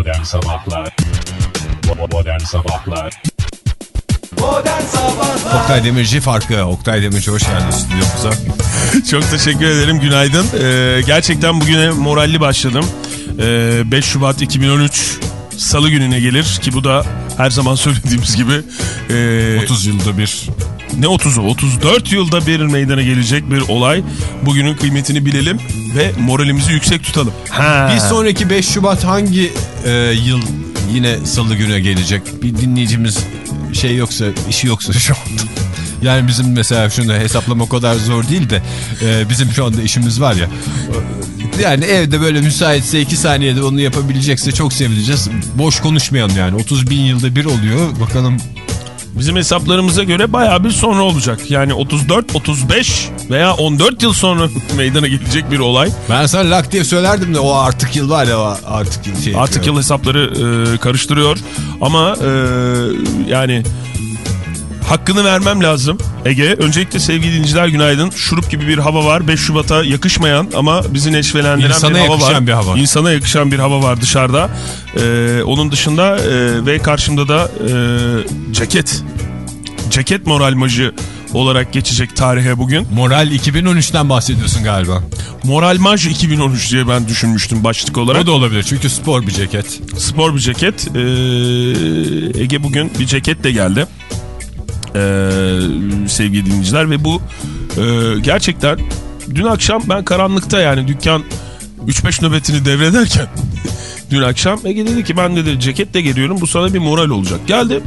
Modern Sabahlar Modern Sabahlar Modern Sabahlar Oktay Demirci farkı. Oktay Demirci hoş geldin stüdyomuza. Çok teşekkür ederim. Günaydın. Ee, gerçekten bugüne moralli başladım. Ee, 5 Şubat 2013 Salı gününe gelir ki bu da her zaman söylediğimiz gibi e, 30 yılda bir. Ne 30'u 34 yılda bir meydana gelecek bir olay. Bugünün kıymetini bilelim ve moralimizi yüksek tutalım. Ha. Bir sonraki 5 Şubat hangi e, yıl yine salı güne gelecek? Bir dinleyicimiz şey yoksa, işi yoksa şu anda. Yani bizim mesela şunu hesaplamak o kadar zor değil de e, bizim şu anda işimiz var ya. Yani evde böyle müsaitse 2 saniyede onu yapabilecekse çok sevineceğiz. Boş konuşmayalım yani. 30 bin yılda bir oluyor. Bakalım Bizim hesaplarımıza göre bayağı bir sonra olacak. Yani 34, 35 veya 14 yıl sonra meydana gelecek bir olay. ben sana lak diye söylerdim de o artık yıl var ya artık yıl şey. Artık yıl hesapları e, karıştırıyor. Ama e, yani hakkını vermem lazım Ege. Öncelikle sevgili dinleyiciler günaydın. Şurup gibi bir hava var. 5 Şubat'a yakışmayan ama bizi neşvelendiren İnsana bir hava var. yakışan bir hava. İnsana yakışan bir hava var dışarıda. E, onun dışında e, ve karşımda da e, ceket. Ceket moral majı olarak geçecek tarihe bugün. Moral 2013'ten bahsediyorsun galiba. Moral maj 2013 diye ben düşünmüştüm başlık olarak. O da olabilir çünkü spor bir ceket. Spor bir ceket. Ee, Ege bugün bir ceketle geldi. Ee, sevgili dinleyiciler ve bu e, gerçekten dün akşam ben karanlıkta yani dükkan 3-5 nöbetini devrederken dün akşam Ege dedi ki ben dedi ceketle geliyorum bu sana bir moral olacak. Geldi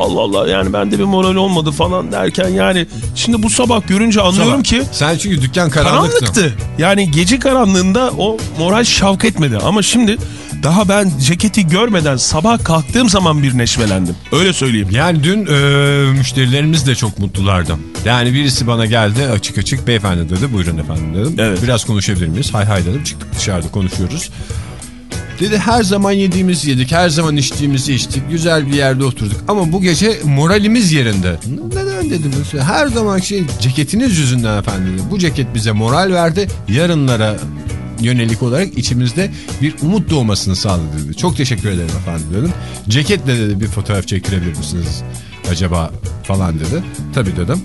Allah Allah yani bende bir moral olmadı falan derken yani şimdi bu sabah görünce anlıyorum ki Sen çünkü dükkan karanlıktı. Karanlıktı. Yani gece karanlığında o moral şavk etmedi. Ama şimdi daha ben ceketi görmeden sabah kalktığım zaman bir neşvelendim. Öyle söyleyeyim. Yani dün e, müşterilerimiz de çok mutlulardı. Yani birisi bana geldi açık açık beyefendi dedi buyurun efendim dedim. Evet. Biraz konuşabilir miyiz? Hay hay dedim çıktık dışarıda konuşuyoruz. Dedi her zaman yediğimiz yedik, her zaman içtiğimizi içtik, güzel bir yerde oturduk. Ama bu gece moralimiz yerinde. Neden dedim. Her zaman şey ceketiniz yüzünden efendim dedi. Bu ceket bize moral verdi. Yarınlara yönelik olarak içimizde bir umut doğmasını sağladı dedi. Çok teşekkür ederim efendim dedim. Ceketle dedi bir fotoğraf çekilebilir misiniz acaba falan dedi. Tabii dedim.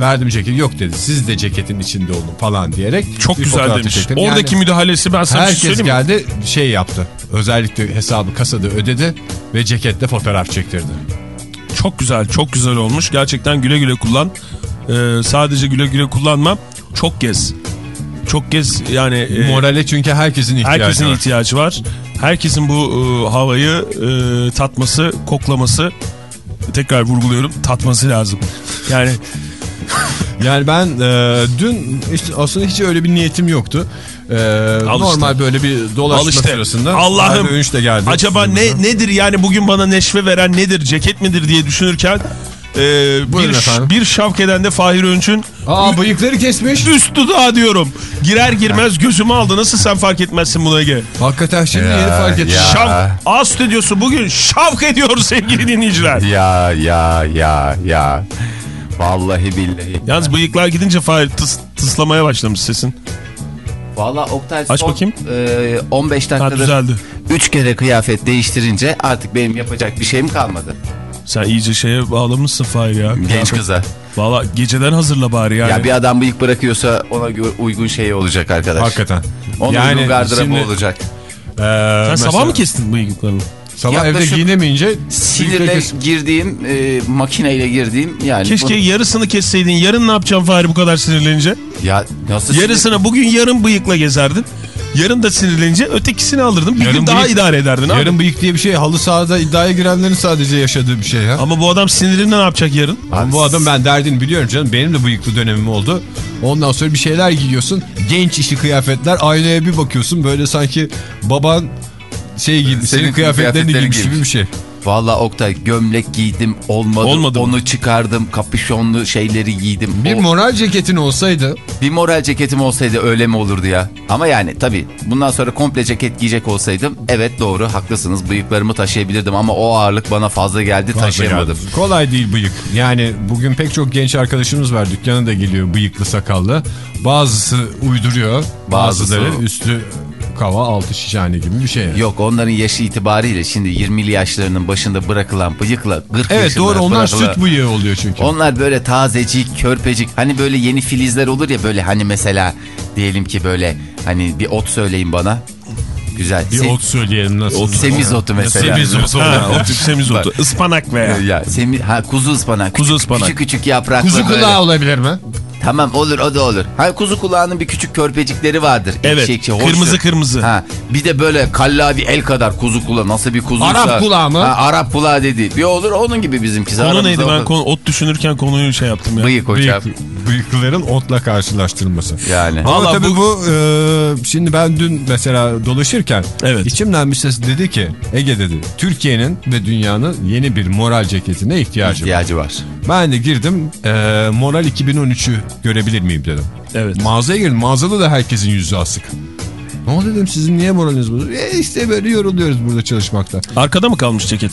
Verdim ceketi yok dedi. Siz de ceketin içinde olun falan diyerek. Çok güzel demiş. çektim. Oradaki Yani- müdahalesi ben sana şey Herkes söyleyeyim mi? geldi şey yaptı. Özellikle hesabı kasada ödedi ve ceketle fotoğraf çektirdi. Çok güzel, çok güzel olmuş. Gerçekten güle güle kullan. Ee, sadece güle güle kullanma. Çok gez. Çok gez yani. e, Morale çünkü herkesin ihtiyacı Herkesin var. ihtiyacı var. Herkesin bu e, havayı e, tatması, koklaması tekrar vurguluyorum tatması lazım. Yani Yani ben e, dün işte aslında hiç öyle bir niyetim yoktu. E, normal böyle bir dolaşma Al işte. sırasında. Allah'ım geldi. acaba ne nedir yani bugün bana neşve veren nedir ceket midir diye düşünürken e, Buyurun bir, efendim. bir şavkeden de Fahir Önç'ün Aa bıyıkları kesmiş. üst dudağı diyorum. Girer girmez gözümü aldı. Nasıl sen fark etmezsin bunu Ege? Hakikaten şimdi yeni fark ettim. Şav, A stüdyosu bugün şavk ediyor sevgili dinleyiciler. Ya ya ya ya. Vallahi billahi. Yalnız bıyıklar gidince Fahir tıs, tıslamaya başlamış sesin. Vallahi Oktay Aç son, bakayım. e, 15 Ha dakikada düzeldi. 3 kere kıyafet değiştirince artık benim yapacak bir şeyim kalmadı. Sen iyice şeye bağlamışsın Fahir ya. Genç kıza. Valla geceden hazırla bari yani. Ya bir adam bıyık bırakıyorsa ona uygun şey olacak arkadaş. Hakikaten. Onun uygun gardırobı şimdi, olacak. e, Sen mesela sabah mı kestin bıyıklarını? Sabah Yaklaşık evde giyinemeyince Sinirle girdiğim, e, makineyle girdiğim yani. Keşke bu- yarısını kesseydin. Yarın ne yapacaksın Fahri bu kadar sinirlenince? Ya nasıl Yarısını bugün yarın bıyıkla gezerdin. Yarın da sinirlenince ötekisini alırdın. Bir Yarın gün daha bıyık- idare ederdin abi. Yarın bıyık diye bir şey halı sahada iddiaya girenlerin sadece yaşadığı bir şey ya. Ama bu adam sinirinden ne yapacak yarın? Ama bu adam ben derdini biliyorum canım. Benim de bıyıklı dönemim oldu. Ondan sonra bir şeyler giyiyorsun. Genç işi kıyafetler. Aynaya bir bakıyorsun böyle sanki baban şey giydi. Senin, Senin kıyafetlerini kıyafetleri giymiş gibi bir şey. Valla Oktay gömlek giydim olmadı. Olmadı mı? Onu çıkardım kapüşonlu şeyleri giydim. Bir O- moral ceketin olsaydı bir moral ceketim olsaydı öyle mi olurdu ya? Ama yani tabii bundan sonra komple ceket giyecek olsaydım evet doğru haklısınız bıyıklarımı taşıyabilirdim ama o ağırlık bana fazla geldi taşıyamadım. Kolay değil bıyık. Yani bugün pek çok genç arkadaşımız var. Dükkana da geliyor bıyıklı sakallı. Bazısı uyduruyor. Bazısı- Bazıları üstü kava altı şişhane gibi bir şey. yani. Yok onların yaşı itibariyle şimdi 20'li yaşlarının başında bırakılan bıyıkla 40 Evet yaşında doğru onlar bırakılan- süt bıyığı oluyor çünkü. Onlar böyle tazecik, körpecik. Hani böyle yeni filizler olur ya böyle hani mesela diyelim ki böyle hani bir ot söyleyin bana. Güzel. bir Se- ot söyleyelim nasıl? Semizotu mesela. Semizotu. Ha, o tip semizotu. Ispanak veya. Ya, semi, ha, kuzu ıspanak. Kuzu Küçük- ıspanak. Küçük küçük yapraklı Kuzu böyle. kulağı olabilir mi? Tamam olur o da olur. Ha kuzu kulağının bir küçük körpecikleri vardır. Evet, Ekşi ekşi, hoştur. kırmızı kırmızı. Ha, bir de böyle kallavi el kadar kuzu kulağı. Nasıl bir kuzuysa. Arap kulağı mı? Ha, Arap kulağı dedi. Bir olur onun gibi bizimkisi. Konu Aramızda neydi ben olur. konu, ot düşünürken konuyu şey yaptım ya. Bıyık hocam. Bıyık, bıyıklıların otla karşılaştırılması. Yani. Ama Vallahi tabii bu- bu, e, şimdi ben dün mesela dolaşırken Evet. içimden bir ses dedi ki Ege dedi Türkiye'nin ve dünyanın yeni bir moral ceketine ihtiyacı var. ihtiyacı var. Ben de girdim e, moral 2013'ü görebilir miyim dedim. Evet. Mağazaya girdim mağazada da herkesin yüzü asık. Ne oldu dedim sizin niye moraliniz bozuk? E işte böyle yoruluyoruz burada çalışmakta. Arkada mı kalmış ceket?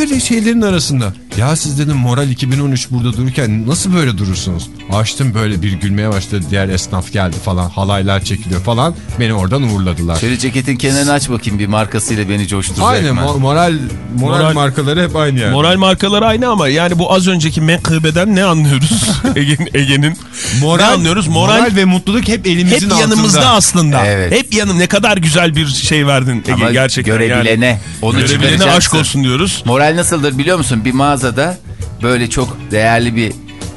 Öyle şeylerin arasında. Ya siz dedim moral 2013 burada dururken nasıl böyle durursunuz? Açtım böyle bir gülmeye başladı. Diğer esnaf geldi falan. Halaylar çekiliyor falan. Beni oradan uğurladılar. Şöyle ceketin kenarını aç bakayım bir markasıyla beni coşturacak Aynı mo- moral, moral Moral- markaları hep aynı yani. Moral markaları aynı ama yani bu az önceki menkıbeden ne anlıyoruz? Ege'nin Ege'nin ne anlıyoruz? Moral, ve mutluluk hep hep elimizin yanımızda altında. aslında. Evet. Hep yanım ne kadar güzel bir şey verdin Ege Ama gerçekten. görebilene, yani. onu Görebilene aşk olsun diyoruz. Moral nasıldır biliyor musun? Bir mağazada böyle çok değerli bir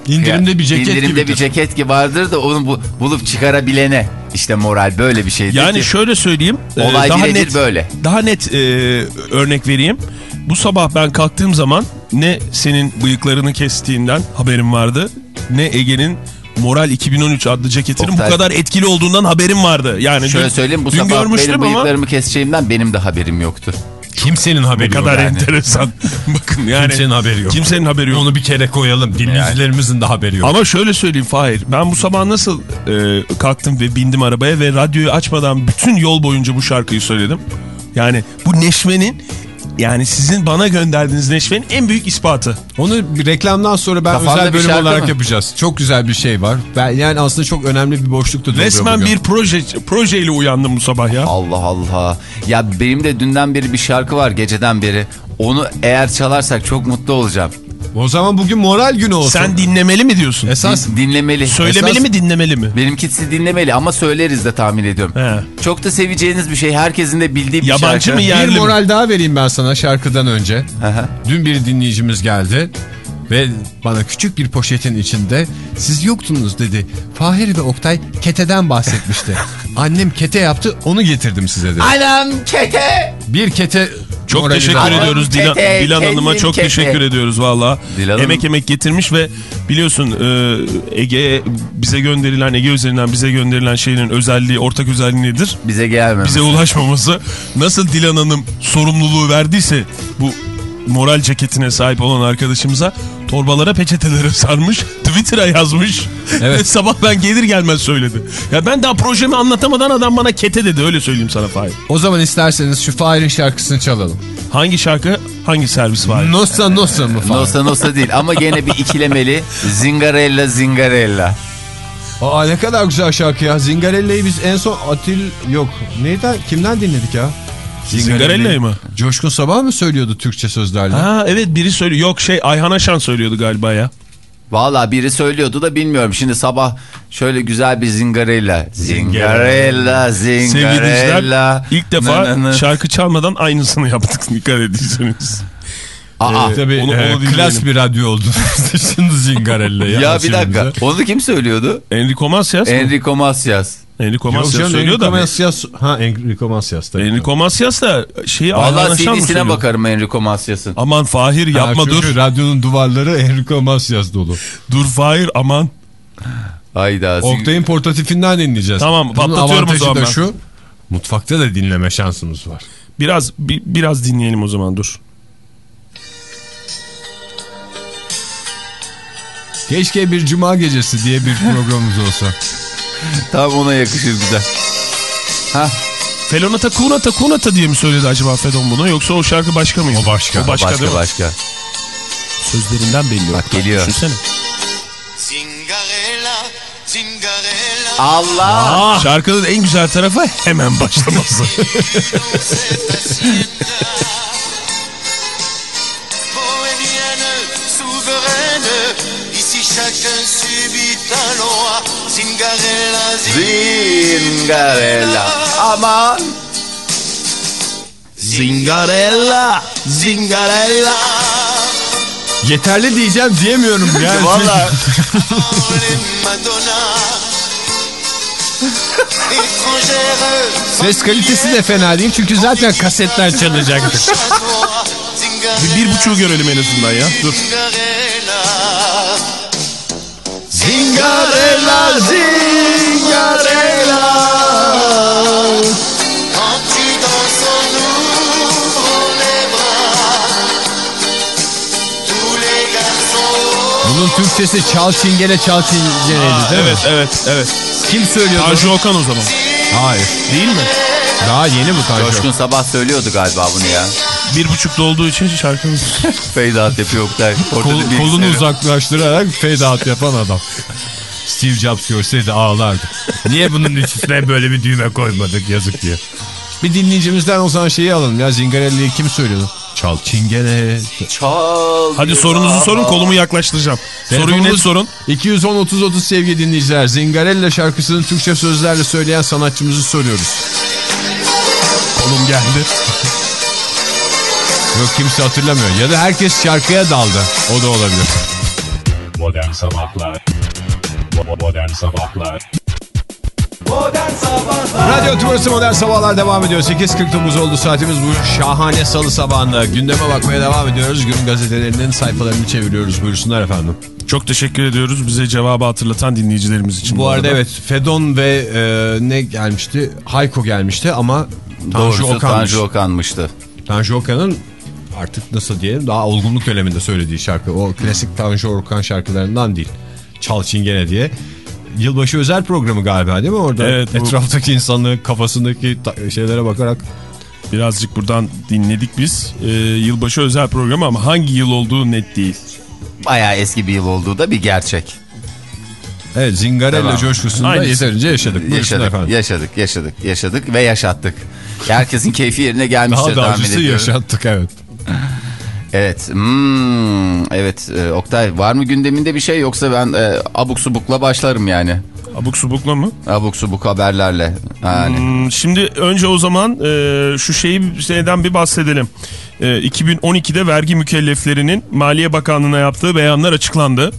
İndirimde bir ceket indirimde gibidir. bir ceket gibi vardır da onu bu, bulup çıkarabilene işte moral böyle bir şeydir Yani ki. şöyle söyleyeyim. e, Olay daha net böyle. Daha net e, örnek vereyim. Bu sabah ben kalktığım zaman ne senin bıyıklarını kestiğinden haberim vardı. Ne Ege'nin Moral 2013 adlı ceketinin Oktay. bu kadar etkili olduğundan haberim vardı. Yani Şöyle dün, söyleyeyim bu dün sabah benim ama bıyıklarımı keseceğimden benim de haberim yoktu. Kimsenin haberi ne yok kadar yani. enteresan. Bakın yani Kimsenin haberi yok. Kimsenin haberi yok. Onu bir kere koyalım. Dinleyicilerimizin de haberi yok. Ama şöyle söyleyeyim Fahir. Ben bu sabah nasıl e, kalktım ve bindim arabaya ve radyoyu açmadan bütün yol boyunca bu şarkıyı söyledim. Yani bu neşvenin yani sizin bana gönderdiğiniz neşvenin en büyük ispatı. Onu bir reklamdan sonra ben Kafanda özel bölüm olarak mı? yapacağız. Çok güzel bir şey var. Ben yani aslında çok önemli bir boşlukta Resmen bugün. bir proje projeyle uyandım bu sabah ya. Allah Allah. Ya benim de dünden beri bir şarkı var geceden beri. Onu eğer çalarsak çok mutlu olacağım. O zaman bugün moral günü olsun. Sen dinlemeli mi diyorsun? esas Din- dinlemeli. Söylemeli esas- mi dinlemeli mi? Benimkisi dinlemeli ama söyleriz de tahmin ediyorum. He. Çok da seveceğiniz bir şey. Herkesin de bildiği bir Yabancı şarkı. mı ya? Yerli bir mi? moral daha vereyim ben sana şarkıdan önce. Hı hı. Dün bir dinleyicimiz geldi ve bana küçük bir poşetin içinde siz yoktunuz dedi. Fahir ve Oktay keteden bahsetmişti. Annem kete yaptı onu getirdim size dedi. Anam kete. Bir kete Çok morali teşekkür var. ediyoruz Dilan, Kete, Dilan Hanım'a çok kete. teşekkür ediyoruz valla. Dilan Emek emek getirmiş ve biliyorsun e, Ege bize gönderilen Ege üzerinden bize gönderilen şeylerin özelliği ortak özelliği nedir? Bize gelmez. Bize ulaşmaması. Nasıl Dilan Hanım sorumluluğu verdiyse bu moral ceketine sahip olan arkadaşımıza torbalara peçetelere sarmış Twitter'a yazmış Evet. ve sabah ben gelir gelmez söyledi. Ya ben daha projemi anlatamadan adam bana kete dedi öyle söyleyeyim sana Fahir. O zaman isterseniz şu Fahir'in şarkısını çalalım. Hangi şarkı hangi servis Fahir? Nosa Nosa mı Fahir? Nosa nosa değil ama gene bir ikilemeli. Zingarella zingarella. Aa ne kadar güzel şarkı ya. Zingarella'yı biz en son Atil yok. Neyden kimden dinledik ya? Zingarella'yı mı? Coşkun Sabah mı söylüyordu Türkçe sözlerle? Ha evet biri söylüyor. Yok şey Ayhan Aşan söylüyordu galiba ya. Valla biri söylüyordu da bilmiyorum. Şimdi sabah şöyle güzel bir zingarella. Zingarella, zingarella. ilk defa Na, na, na. şarkı çalmadan aynısını yaptık dikkat ediyseniz. Aa, Tabii Onu- e, onu klas bir radyo oldu. Şimdi Zingarella'yı. ya bir açıyoruz dakika. Onu kim söylüyordu? Enrico Macias? Enrico Macias. Enrico Macias söylüyor Enrico da. Macias. Ha Enrico Macias tabii. Enrico Macias da şeyi Valla CD'sine söylüyor? bakarım Enrico Macias'ın. Aman Fahir Ha, yapma çünkü dur. radyonun duvarları Enrico Macias dolu. Dur Fahir aman. Hayda. Oktay'ın portatifinden dinleyeceğiz. Tamam, Bunun patlatıyorum o zaman ben. şu. Mutfakta da dinleme şansımız var. Biraz bi- biraz dinleyelim o zaman dur. Keşke bir cuma gecesi diye bir programımız olsa. Tam ona yakışır güzel. Ha, Felonata Kunata Kunata diye mi söyledi acaba Fedon bunu yoksa o şarkı başka mıydı? O başka. O başka, başka başka. Sözlerinden belli. Bak geliyor. Düşünsene. Zingarella, zingarella, Allah. Şarkının en güzel tarafı hemen başlaması. Zingarella, Zingarella. Aman. Zingarella, zingarella. Yeterli diyeceğim diyemiyorum yani. Valla. Ses kalitesi de fena değil çünkü zaten kasetler çalacaktı. Bir, bir buçuğu görelim en azından ya. Dur. Zingarella. Zingarella, zingarella. Quand tu danses, on ouvre les bras. Tous les garçons. Bunun Türkçesi çal çingene çal çingeneydi değil Evet, mi? evet, evet. Kim söylüyordu? Tanju Okan o zaman. Hayır. Değil mi? Daha yeni bu Tanju. Coşkun sabah söylüyordu galiba bunu ya. Bir buçukta olduğu için şarkımız... Fade out yapıyor Oktay. Kol- kolunu uzaklaştırarak fade out yapan adam. Steve Jobs görseydi ağlardı. Niye bunun üstüne böyle bir düğme koymadık yazık diye. Bir dinleyicimizden o zaman şeyi alalım ya Zingarelli'yi kim söylüyordu? Çal çingene. Çal. Hadi sorunuzu sorun kolumu yaklaştıracağım. Soruyu net sorun. 210 30 30 sevgili dinleyiciler. Zingarella şarkısını Türkçe sözlerle söyleyen sanatçımızı soruyoruz. Kolum geldi. Yok kimse hatırlamıyor. Ya da herkes şarkıya daldı. O da olabilir. Modern Sabahlar Modern Sabahlar Modern Sabahlar Radyo Tümrüt'ü Modern Sabahlar devam ediyor. 8.49 oldu saatimiz bu şahane salı sabahında. Gündeme bakmaya devam ediyoruz. Gün gazetelerinin sayfalarını çeviriyoruz. Buyursunlar efendim. Çok teşekkür ediyoruz bize cevabı hatırlatan dinleyicilerimiz için. Bu arada evet Fedon ve e, ne gelmişti? Hayko gelmişti ama Tanju Doğrusu Okan'mış. Tanju Okan'mıştı. Tanju Okan'ın artık nasıl diyelim daha olgunluk döneminde söylediği şarkı. O klasik Tanju Okan şarkılarından değil. Çal Çingene diye. Yılbaşı özel programı galiba değil mi orada? Evet, bu- Etraftaki insanların kafasındaki şeylere bakarak. Birazcık buradan dinledik biz. Ee, yılbaşı özel programı ama hangi yıl olduğu net değil. Bayağı eski bir yıl olduğu da bir gerçek. Evet Zingarella coşkusunda Aynısı. yeterince yaşadık. Yaşadık, efendim. yaşadık, yaşadık, yaşadık ve yaşattık. Herkesin keyfi yerine gelmiştir Daha da acısı yaşattık evet. Evet. Hmm, evet e, Oktay var mı gündeminde bir şey yoksa ben e, abuk subukla başlarım yani. Abuk subukla mı? Abuk subuk haberlerle. Yani. Hmm, Şimdi önce o zaman e, şu şeyi şeyden bir bahsedelim. E, 2012'de vergi mükelleflerinin Maliye Bakanlığı'na yaptığı beyanlar açıklandı.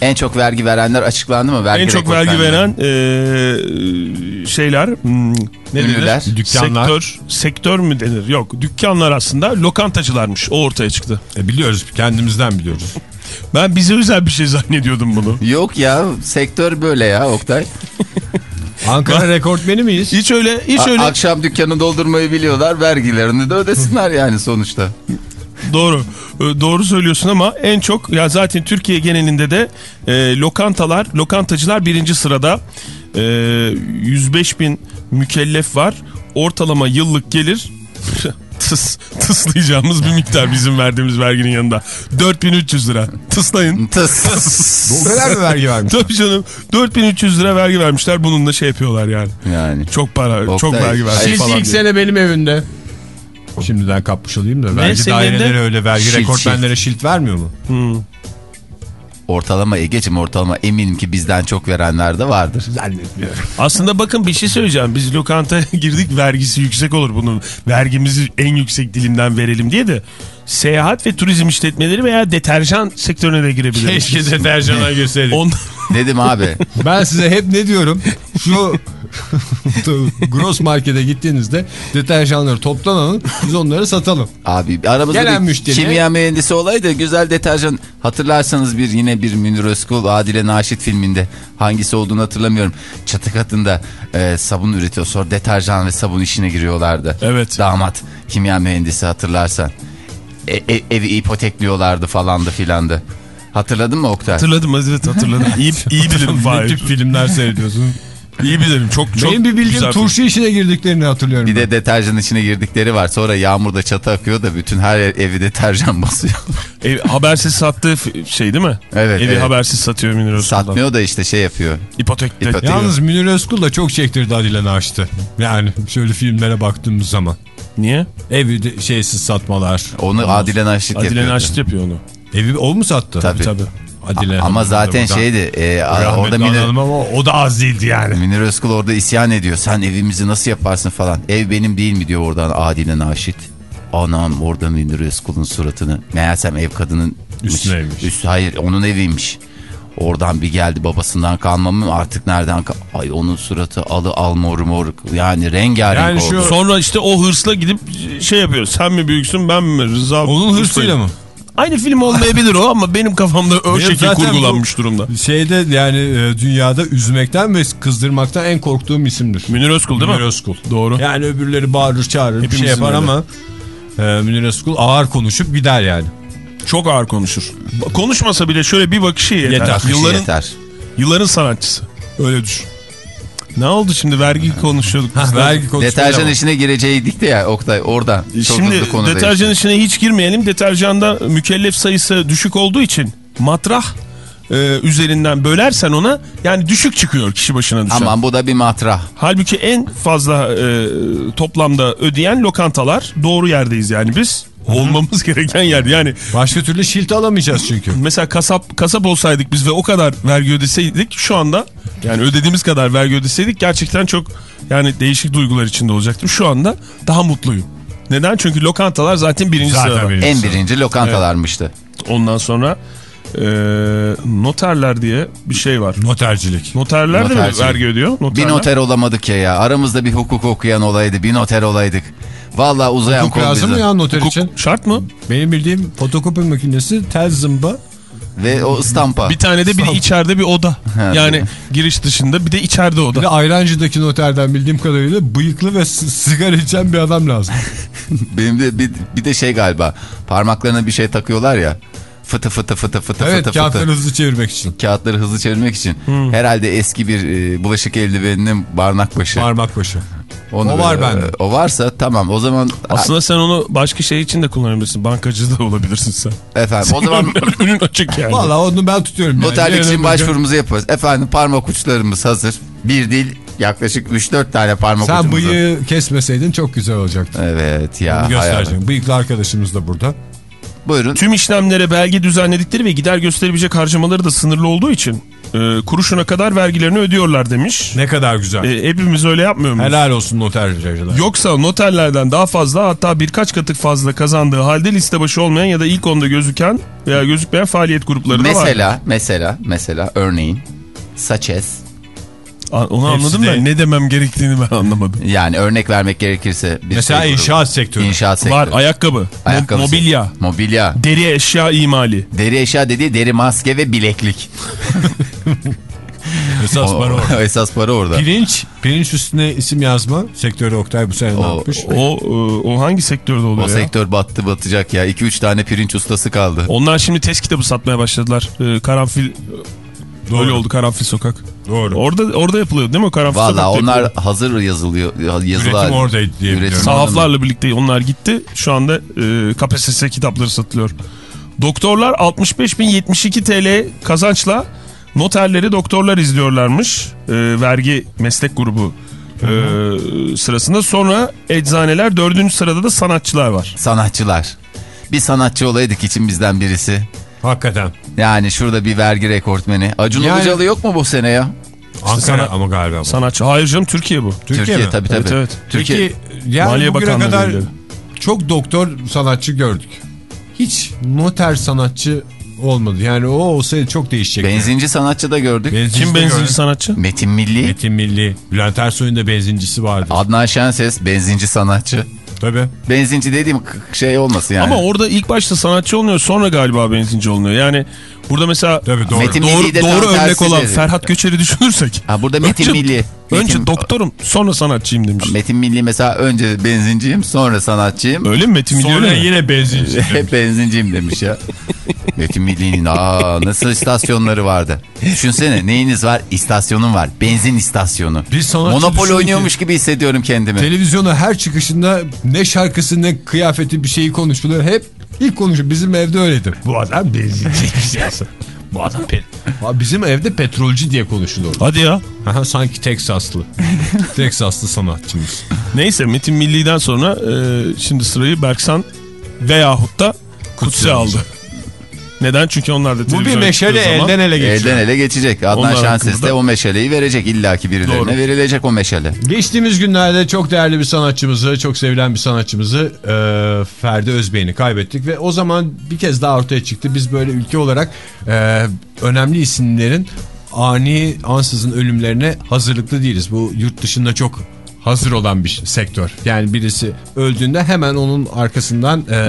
En çok vergi verenler açıklandı mı? Vergi en çok vergi veren e, şeyler hmm, ne Ünlüler. denir? Dükkanlar. Sektör, sektör mü denir? Yok dükkanlar aslında lokantacılarmış o ortaya çıktı. E, biliyoruz kendimizden biliyoruz. Ben bize özel bir şey zannediyordum bunu. Yok ya sektör böyle ya Oktay. Ankara rekortmeni miyiz? Hiç öyle hiç A- öyle akşam dükkanı doldurmayı biliyorlar vergilerini de ödesinler yani sonuçta. doğru E, doğru söylüyorsun ama en çok ya zaten Türkiye genelinde de e, lokantalar lokantacılar birinci sırada E, 105 bin mükellef var ortalama yıllık gelir tıs, tıslayacağımız bir miktar bizim verdiğimiz verginin yanında 4300 lira tıslayın Tıs. O kadar mı vergi vermiş? Tabii canım 4300 lira vergi vermişler bununla şey yapıyorlar yani. yani. Çok para Oktay, çok vergi vermiş Şilt falan ilk diye. sene benim evimde. Şimdiden kapmış olayım da. Vergi senin daireleri evinde? öyle vergi Şilt, rekortmenlere şilt vermiyor mu? Ortalama Ege'cim ortalama eminim ki bizden çok verenler de vardır. Aslında bakın bir şey söyleyeceğim. Biz lokantaya girdik vergisi yüksek olur bunun. Vergimizi en yüksek dilimden verelim diye de. Seyahat ve turizm işletmeleri veya deterjan sektörüne de girebiliriz. Keşke deterjana girseydik. On, Dedim abi. Ben size hep ne diyorum? Şu gross markete gittiğinizde deterjanları toptan alın biz onları satalım. Abi aramızda Gelen bir müşteriye- kimya mühendisi olaydı güzel deterjan hatırlarsanız bir yine bir Münir Özkul Adile Naşit filminde hangisi olduğunu hatırlamıyorum. Çatı katında e, sabun üretiyor sonra deterjan ve sabun işine giriyorlardı. Evet. Damat kimya mühendisi hatırlarsan. E, e- evi ipotekliyorlardı falandı filandı. Hatırladın mı Oktay? hatırladım evet hatırladım. iyi, iyi bilirim Ne tip filmler seyrediyorsun? İyi bilirim. Çok çok Benim bir bildiğim turşu işine girdiklerini hatırlıyorum. Bir ben. de deterjan içine girdikleri var. Sonra yağmurda çatı akıyor da bütün her evi deterjan basıyor. Ev, habersiz sattığı şey değil mi? Evet, Evi evet. habersiz satıyor Münir Özkul'dan. Satmıyor da işte şey yapıyor. İpotekle. İpotek- Yalnız Münir Özkul da çok çektirdi Adile Naşit'i. Yani şöyle filmlere baktığımız zaman. Niye? Evi de şeysiz satmalar. Onu Adile Naşit Adile yapıyor. Naşit yapıyor onu. Evi o mu sattı? Tabii. Tabii. Adile Ama Hanım zaten da buradan şeydi e, orada Münir, ama o da az değildi yani. Münir Özkul orada isyan ediyor. Sen evimizi nasıl yaparsın falan. Ev benim değil mi diyor oradan Adile Naşit. Anam orada Münir Özkul'un suratını. Meğersem ev kadının Üstüneymiş. Üst, hayır onun eviymiş. Oradan bir geldi babasından kalma mı artık nereden kal Ay onun suratı alı al mor mor yani rengarenk Yani şu- oldu. Sonra işte o hırsla gidip şey yapıyor. Sen mi büyüksün ben mi Rıza? Onun hırsıyla mı? Aynı film olmayabilir o ama benim kafamda o Benim şekil kurgulanmış durumda. Şeyde yani e, dünyada üzmekten ve kızdırmaktan en korktuğum isimdir. Münir Özkul değil Münir mi? Özkul. Doğru. Yani öbürleri bağırır çağırır bir şey Hepimizin yapar öyle. ama e, Münir Özkul ağır konuşup gider yani. Çok ağır konuşur. Konuşmasa bile şöyle bir bakışı yeter. Yeter. Bakışı Yılların, yeter. yılların sanatçısı. Öyle düşün. Ne oldu şimdi vergi konuşuyorduk. de. Vergi Deterjan devam. işine gireceğiydik de ya Oktay oradan. Çok Şimdi deterjan değişti. işine hiç girmeyelim. Deterjanda mükellef sayısı düşük olduğu için matrah e, üzerinden bölersen ona yani düşük çıkıyor kişi başına düşen. Aman bu da bir matrah. Halbuki en fazla e, toplamda ödeyen lokantalar doğru yerdeyiz yani biz. Olmamız gereken yer yani Başka türlü şilt alamayacağız çünkü. mesela kasap kasap olsaydık biz ve o kadar vergi ödeseydik şu anda yani ödediğimiz kadar vergi ödeseydik gerçekten çok yani değişik duygular içinde olacaktım. Şu anda daha mutluyum. Neden? Çünkü lokantalar zaten birinci Zaten sırada. birinci. En birinci lokantalarmıştı. Ondan sonra e, noterler diye bir şey var. Notercilik. Noterler de mi Notercilik. vergi ödüyor? Bir Noterler. noter olamadık ya ya. Aramızda bir hukuk okuyan olaydı. Bir noter olaydık. Vallahi uzayan Hukuk lazım bize. mı ya noter Hukuk için? şart mı? Benim bildiğim fotokopi makinesi, tel zımba. Ve o ıstampa. Bir tane de bir de içeride bir oda. Ha, yani giriş dışında bir de içeride Bir oda. de Ayrancı'daki noterden bildiğim kadarıyla bıyıklı ve sigara içen bir adam lazım. Benim de bir, bir de şey galiba. Parmaklarına bir şey takıyorlar ya. Fıtı fıtı fıtı fıtı evet fıtı kağıtları fıtı. hızlı çevirmek için. Kağıtları hızlı çevirmek için. Hmm. Herhalde eski bir e, bulaşık eldiveninin barnak başı. Parmak başı. Onu o var böyle- bende. O varsa tamam o zaman Aslında sen onu başka şey için de kullanabilirsin. Bankacı da olabilirsin sen. efendim o zaman Önün açık yani. Valla onu ben tutuyorum. yani. noterlik Yarın için başvurumuzu yaparız. Efendim parmak uçlarımız hazır. Bir değil yaklaşık 3-4 tane parmak Sen ucumuz. bıyığı kesmeseydin çok güzel olacaktı. Evet ya. Allah. göstereceğim. Bıyıklı arkadaşımız da burada. Buyurun. Tüm işlemlere belge düzenledikleri ve gider gösterebilecek harcamaları da sınırlı olduğu için e, kuruşuna kadar vergilerini ödüyorlar demiş. Ne kadar güzel. E, hepimiz öyle yapmıyor muyuz? Helal olsun noterciler. Yoksa noterlerden daha fazla hatta birkaç katı fazla kazandığı halde liste başı olmayan ya da ilk onda gözüken veya gözükmeyen faaliyet grupları da var. Mesela mesela mesela örneğin such as A- Onu Hepsi anladım de- da ne demem gerektiğini ben anlamadım. yani örnek vermek gerekirse bir Mesela şey inşaat sektörü. İnşaat sektörü. Var ayakkabı, Ayakkabı mobilya. Mobilya. deri eşya imali. Deri eşya dediği deri maske ve bileklik. Esas O- para o. esas para orada. Pirinç, pirinç üstüne isim yazma. Sektörü Oktay bu sene ne O- yapmış? O e, o hangi sektörde oluyor O ya? sektör battı batacak ya. 2-3 tane pirinç ustası kaldı. Onlar şimdi test kitabı satmaya başladılar. E, karanfil Öyle oldu Karanfil Sokak. Doğru. Orada orada yapılıyor değil mi? Karanfil Valla onlar yapılıyor. hazır yazılıyor. Yazılar. Üretim oradaydı diye biliyorum. Sahaflarla birlikte onlar gitti. Şu anda e, KPSS kitapları satılıyor. Doktorlar 65.072 TL kazançla noterleri doktorlar izliyorlarmış. E, vergi meslek grubu e, sırasında. Sonra eczaneler dördüncü sırada da sanatçılar var. Sanatçılar. Bir sanatçı olaydık için bizden birisi. Hakikaten. Yani şurada bir vergi rekortmeni. Acun Yani- Ilıcalı yok mu bu sene ya? Ankara sana- ama galiba bu. Sanatçı. Hayır canım Türkiye bu. Türkiye, mi? tabii tabii. Evet, evet. Türkiye Peki yani Maliye bugüne Bakanlığı kadar belirledi. çok doktor sanatçı gördük. Hiç noter sanatçı olmadı. Yani o olsaydı çok değişecekti. benzinci sanatçı da gördük. Benzinci Kim benzinci gördük. sanatçı? Metin Milli. Metin Milli. Bülent Ersoy'un da benzincisi vardı. Adnan Şenses benzinci sanatçı. Tabii. Benzinci dediğim şey olmasın yani. Ama orada ilk başta sanatçı olunuyor sonra galiba benzinci olunuyor. Yani burada mesela Tabii doğru. Metin doğru, doğru örnek olan dedi. Ferhat Göçer'i düşünürsek. Ha, burada Metin Önce Milli. Önce Metin- doktorum sonra sanatçıyım demiş. Metin Milli mesela önce benzinciyim sonra sanatçıyım. Öyle mi Metin Milli Sonra öyle mi? yine benzinci. Hep benzinciyim demiş ya. Metin Milli'nin aa nasıl istasyonları vardı. Düşünsene neyiniz var? İstasyonum var. Benzin istasyonu. Bir sanatçı Monopol oynuyormuş gibi hissediyorum kendimi. Televizyona her çıkışında ne şarkısı ne kıyafeti bir şeyi konuşuluyor. Hep ilk konuşuyor. Bizim evde öyledir. Bu adam benzinciymiş ya. Bu adam pet. Bizim evde petrolcü diye konuşuluyor. Hadi ya. Aha, sanki Teksaslı. Teksaslı sanatçımız. Neyse Metin Milli'den sonra e, şimdi sırayı Berksan veyahut da Kutsi aldı. Neden? Çünkü onlar da Bu bir meşale zaman- elden ele geçiyor. Elden ele geçecek. Adnan Şenses de da- o meşaleyi verecek. illaki birilerine Doğru. verilecek o meşale. Geçtiğimiz günlerde çok değerli bir sanatçımızı, çok sevilen bir sanatçımızı e, Ferdi Özbey'ini kaybettik ve o zaman bir kez daha ortaya çıktı. Biz böyle ülke olarak e, önemli isimlerin ani ansızın ölümlerine hazırlıklı değiliz. Bu yurt dışında çok hazır olan bir sektör. Yani birisi öldüğünde hemen onun arkasından e,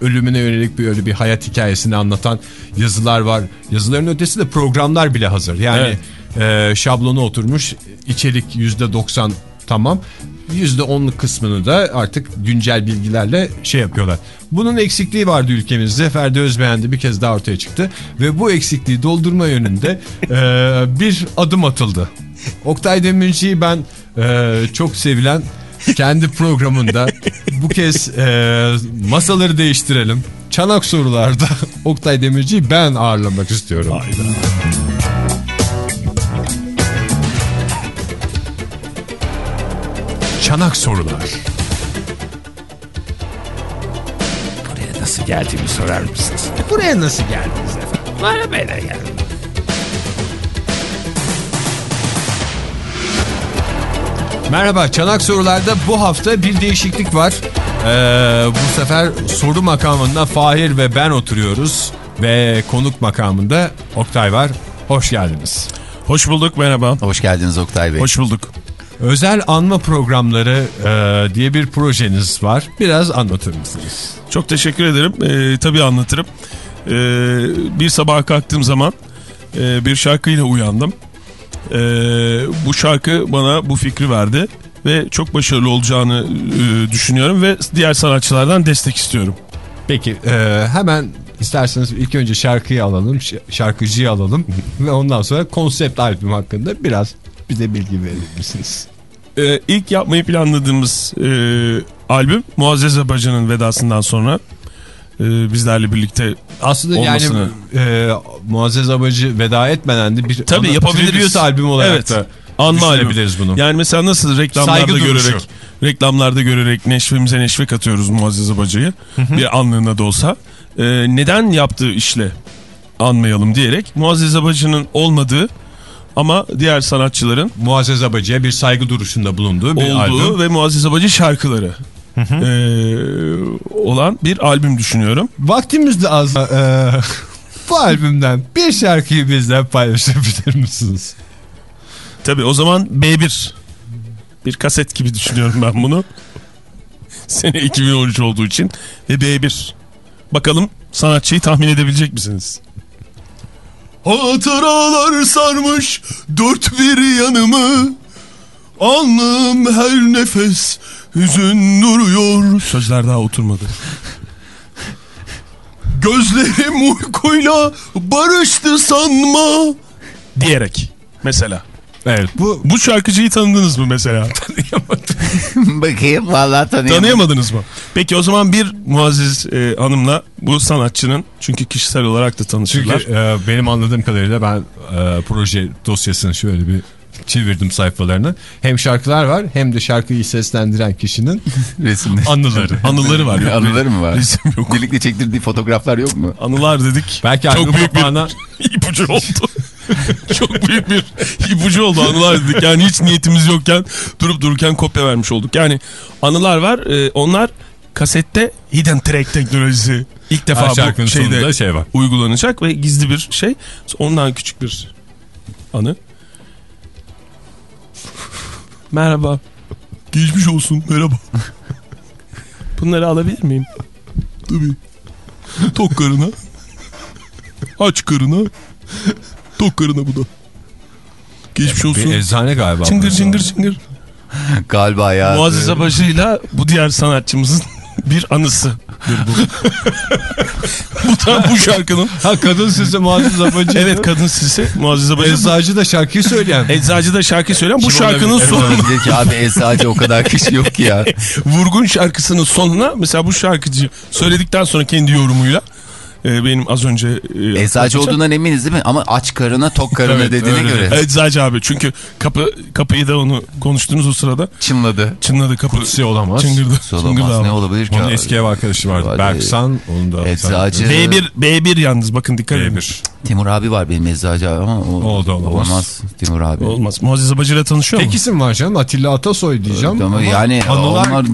ölümüne yönelik bir öyle bir hayat hikayesini anlatan yazılar var. Yazıların ötesi de programlar bile hazır. Yani e, şablonu oturmuş içerik %90 tamam. %10'luk kısmını da artık güncel bilgilerle şey yapıyorlar. Bunun eksikliği vardı ülkemizde. Ferdi Özbeğen de bir kez daha ortaya çıktı. Ve bu eksikliği doldurma yönünde e, bir adım atıldı. Oktay Demirci'yi ben e, çok sevilen kendi programında bu kez e, masaları değiştirelim. Çanak sorularda Oktay Demirci'yi ben ağırlamak istiyorum. Çanak sorular. Buraya nasıl geldiğimi sorar mısınız? Buraya nasıl geldiniz efendim? Bana böyle geldim. Merhaba Çanak Sorular'da bu hafta bir değişiklik var. Ee, bu sefer soru makamında Fahir ve ben oturuyoruz. Ve konuk makamında Oktay var. Hoş geldiniz. Hoş bulduk merhaba. Hoş geldiniz Oktay Bey. Hoş bulduk. Özel anma programları e, diye bir projeniz var. Biraz anlatır mısınız? Çok teşekkür ederim. Ee, tabii anlatırım. Ee, bir sabah kalktığım zaman e, bir şarkıyla uyandım. Ee, bu şarkı bana bu fikri verdi ve çok başarılı olacağını e, düşünüyorum ve diğer sanatçılardan destek istiyorum. Peki e, hemen isterseniz ilk önce şarkıyı alalım, şarkıcıyı alalım ve ondan sonra konsept albüm hakkında biraz bize bilgi verir misiniz? Ee, ilk yapmayı planladığımız e, albüm Muazzez Abacı'nın vedasından sonra e, bizlerle birlikte Aslında Olmasını. yani e, Muazzez Abacı veda etmeden de bir Tabii yapabiliriz. albüm olarak Evet. da Anma bunu. Yani mesela nasıl reklamlarda Saygı duruşu. görerek reklamlarda görerek neşvemize neşve katıyoruz Muazzez Abacı'yı bir anlığına da olsa. Ee, neden yaptığı işle anmayalım diyerek Muazzez Abacı'nın olmadığı ama diğer sanatçıların Muazzez Abacı'ya bir saygı duruşunda bulunduğu bir olduğu albüm. ve Muazzez Abacı şarkıları ee, olan bir albüm düşünüyorum. Vaktimiz de az. E, bu albümden bir şarkıyı bizden paylaşabilir misiniz? Tabii o zaman B1 bir kaset gibi düşünüyorum ben bunu. Sene 2013 olduğu için ve B1. Bakalım sanatçıyı tahmin edebilecek misiniz? Hatıralar sarmış dört bir yanımı Alnım her nefes hüzün duruyor Sözler daha oturmadı Gözlerim uykuyla barıştı sanma Diyerek mesela Evet bu Bu şarkıcıyı tanıdınız mı mesela? Bakayım vallahi tanıyorum. Tanıyamadınız mı? Peki o zaman bir Muazzez e, Hanım'la bu sanatçının çünkü kişisel olarak da tanışırlar. Çünkü e, benim anladığım kadarıyla ben e, proje dosyasını şöyle bir çevirdim sayfalarını. Hem şarkılar var hem de şarkıyı seslendiren kişinin Resimde. anıları. Anıları var. Yok, Anıları mı var? Resim yok. Birlikte çektirdiği fotoğraflar yok mu? Anılar dedik. Belki çok büyük bir kapağına ipucu oldu. çok büyük bir ipucu oldu anılar dedik. Yani hiç niyetimiz yokken durup dururken kopya vermiş olduk. Yani anılar var. e, onlar kasette hidden track teknolojisi ilk Her defa şarkının bu şeyde şey var. uygulanacak ve gizli bir şey. Ondan küçük bir anı. Merhaba. Geçmiş olsun. Merhaba. Bunları alabilir miyim? Tabii. Tok karına. Aç karına. Tok karına bu da. Geçmiş Bir olsun. eczane galiba. Çıngır çıngır çıngır. Galiba ya. Muazzez Abacı'yla bu diğer sanatçımızın bir anısı. Bu. bu da bu şarkının. Ha kadın sesi Muazzez Abacı. Evet kadın sesi Muazzez Abacı. Eczacı da şarkıyı söyleyen. Eczacı da şarkı söyleyen bu Kim şarkının olabilir? sonu. Olabilir ki abi eczacı o kadar kişi yok ki ya. Vurgun şarkısının sonuna mesela bu şarkıcı söyledikten sonra kendi yorumuyla e, benim az önce e, Eczacı olduğundan eminiz değil mi? Ama aç karına tok karına Evet, dediğine öyle. göre Eczacı abi çünkü kapı kapıyı da onu konuştunuz o sırada. çınladı. Çınladı kapı. Kutsi olamaz. Çıngırdı. Olamaz çıngırdı ne abi. olabilir ki Onun abi? eski ev arkadaşı vardı. Hadi. Berksan. Onun da Eczacı. B1 B1 yalnız bakın dikkat edin. B1. Timur abi var benim eczacı abi ama o, O da olamaz. Timur abi. Olmaz. Muazzez Abacı ile tanışıyor Tek mu? isim var canım. Atilla Atasoy diyeceğim. Ama Ama yani anılar, onlar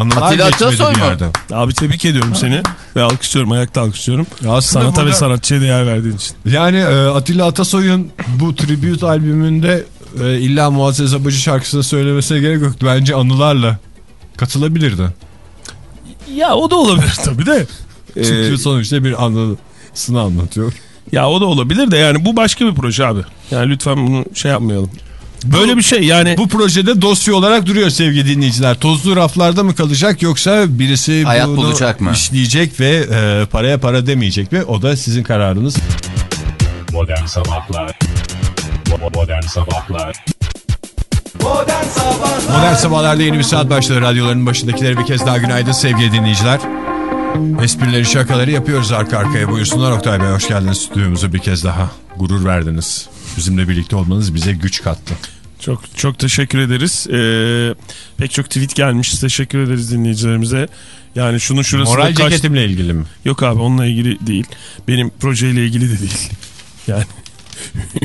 anılar Atilla Atasoy bir mu? yerde. Abi tebrik ediyorum seni ve alkışlıyorum ayakta alkışlıyorum. Ya aslında Sanata ve burada- sanatçıya değer verdiğin için. Yani e, Atilla Atasoy'un bu tribute albümünde e, illa Muazzez Abacı şarkısını söylemesine gerek yoktu. Bence anılarla katılabilirdi. Ya o da olabilir tabii de. Ee, Çünkü sonuçta bir anısını anlatıyor. ya o da olabilir de yani bu başka bir proje abi. Yani lütfen bunu şey yapmayalım. Böyle bir şey yani. Bu projede dosya olarak duruyor sevgili dinleyiciler. Tozlu raflarda mı kalacak yoksa birisi Hayat bunu bulacak mı? işleyecek ve e, paraya para demeyecek mi? O da sizin kararınız. Modern Sabahlar Modern Sabahlar Modern Sabahlar Modern sabahlarda yeni bir saat başladı. Radyoların başındakilere bir kez daha günaydın sevgili dinleyiciler. Esprileri şakaları yapıyoruz arka arkaya. Buyursunlar Oktay Bey hoş geldiniz stüdyomuza bir kez daha. Gurur verdiniz. Bizimle birlikte olmanız bize güç kattı. Çok çok teşekkür ederiz. Ee, pek çok tweet gelmiş. Teşekkür ederiz dinleyicilerimize. Yani şunun şurası Moral kaç... ceketimle ilgili mi? Yok abi onunla ilgili değil. Benim projeyle ilgili de değil. Yani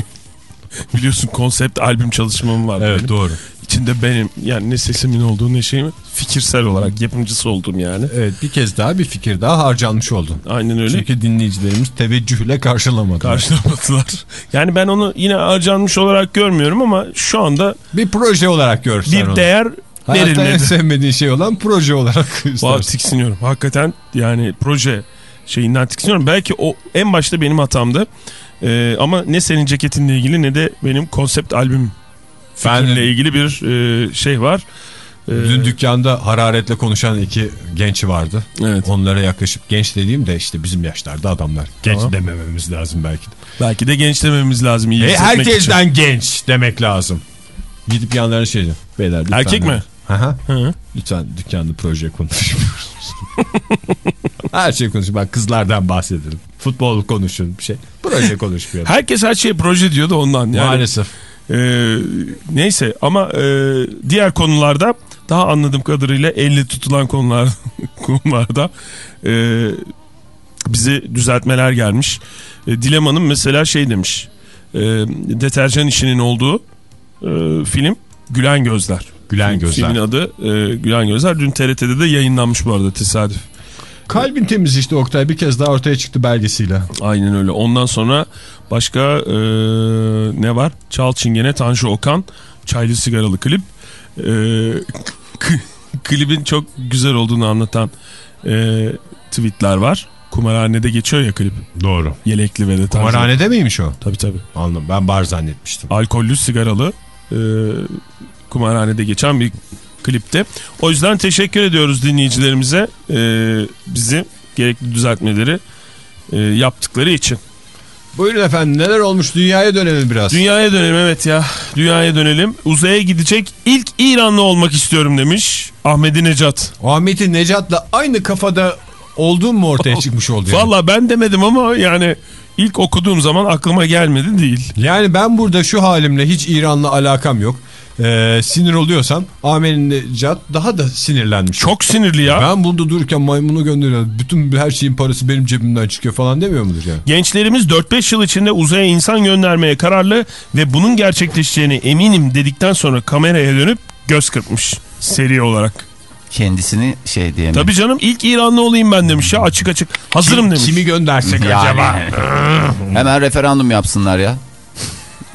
biliyorsun konsept albüm çalışmam var. benim. doğru. İçinde benim yani ne sesimin olduğu ne şeyim fikirsel olarak yapımcısı oldum yani. Evet bir kez daha bir fikir daha harcanmış oldun. Aynen öyle. Çünkü dinleyicilerimiz teveccühle karşılamadı. Karşılamadılar. Yani ben onu yine harcanmış olarak görmüyorum ama şu anda bir proje olarak görsen bir onu. değer Hayatta en sevmediğin şey olan proje olarak istersin. tiksiniyorum. Hakikaten yani proje şeyinden tiksiniyorum. Belki o en başta benim hatamdı. Ee, ama ne senin ceketinle ilgili ne de benim konsept albüm Fikrimle ilgili bir e, şey var. Ee, dün dükkanda hararetle konuşan iki genç vardı. evet. Onlara yaklaşıp genç dediğim de işte bizim yaşlarda adamlar. Genç Tamam. demememiz lazım belki de. Belki de genç dememiz lazım. iyi E, hissetmek için. herkesten genç demek lazım. Gidip yanlarına şey. Beyler lütfen. Erkek mi? Aha. Hı. Lütfen dükkanda proje konuşmuyoruz. Her şey konuşun. Bak kızlardan bahsedelim. Futbol konuşun bir şey. Proje konuşmuyoruz. Herkes her şeye proje diyor da ondan. Yani, Maalesef. E, neyse ama e, diğer konularda daha anladığım kadarıyla elle tutulan konular konularda e, bize düzeltmeler gelmiş. E, Dilem Hanım mesela şey demiş. E, deterjan işinin olduğu e, film Gülen Gözler. Gülen Gözler. Filmin adı e, Gülen Gözler. Dün TRT'de de yayınlanmış bu arada tesadüf. Kalbin temiz işte Oktay bir kez daha ortaya çıktı belgesiyle. Aynen öyle. Ondan sonra başka e, ne var? Çal Çingene, Tanju Okan, Çaylı Sigaralı klip. E, klibin çok güzel olduğunu anlatan e, tweetler var. Kumarhanede geçiyor ya klip. Doğru. Yelekli ve de Tanju. Kumarhanede miymiş o? Tabii tabii. Anladım. Ben bar zannetmiştim. Alkollü sigaralı e, kumarhanede geçen bir klipte. O yüzden teşekkür ediyoruz dinleyicilerimize e, bizi gerekli düzeltmeleri e, yaptıkları için. Buyurun efendim neler olmuş dünyaya dönelim biraz. Dünyaya dönelim evet ya. Dünyaya dönelim. Uzaya gidecek ilk İranlı olmak istiyorum demiş Ahmedi Necat. Ahmet'in Necat'la aynı kafada olduğum mu ortaya çıkmış oldu yani? Valla ben demedim ama yani ilk okuduğum zaman aklıma gelmedi değil. Yani ben burada şu halimle hiç İran'la alakam yok. Ee, sinir oluyorsam Ahmet'in Necat daha da sinirlenmiş. Çok sinirli ya. Ben burada dururken maymunu gönderiyor. Bütün her şeyin parası benim cebimden çıkıyor falan demiyor mudur yani? Gençlerimiz 4-5 yıl içinde uzaya insan göndermeye kararlı ve bunun gerçekleşeceğine eminim dedikten sonra kameraya dönüp göz kırpmış seri olarak. kendisini şey diye mi? Tabii canım ilk İranlı olayım ben demiş ya açık açık. Hazırım demiş. Kimi göndersek Yani. acaba? Hemen referandum yapsınlar ya.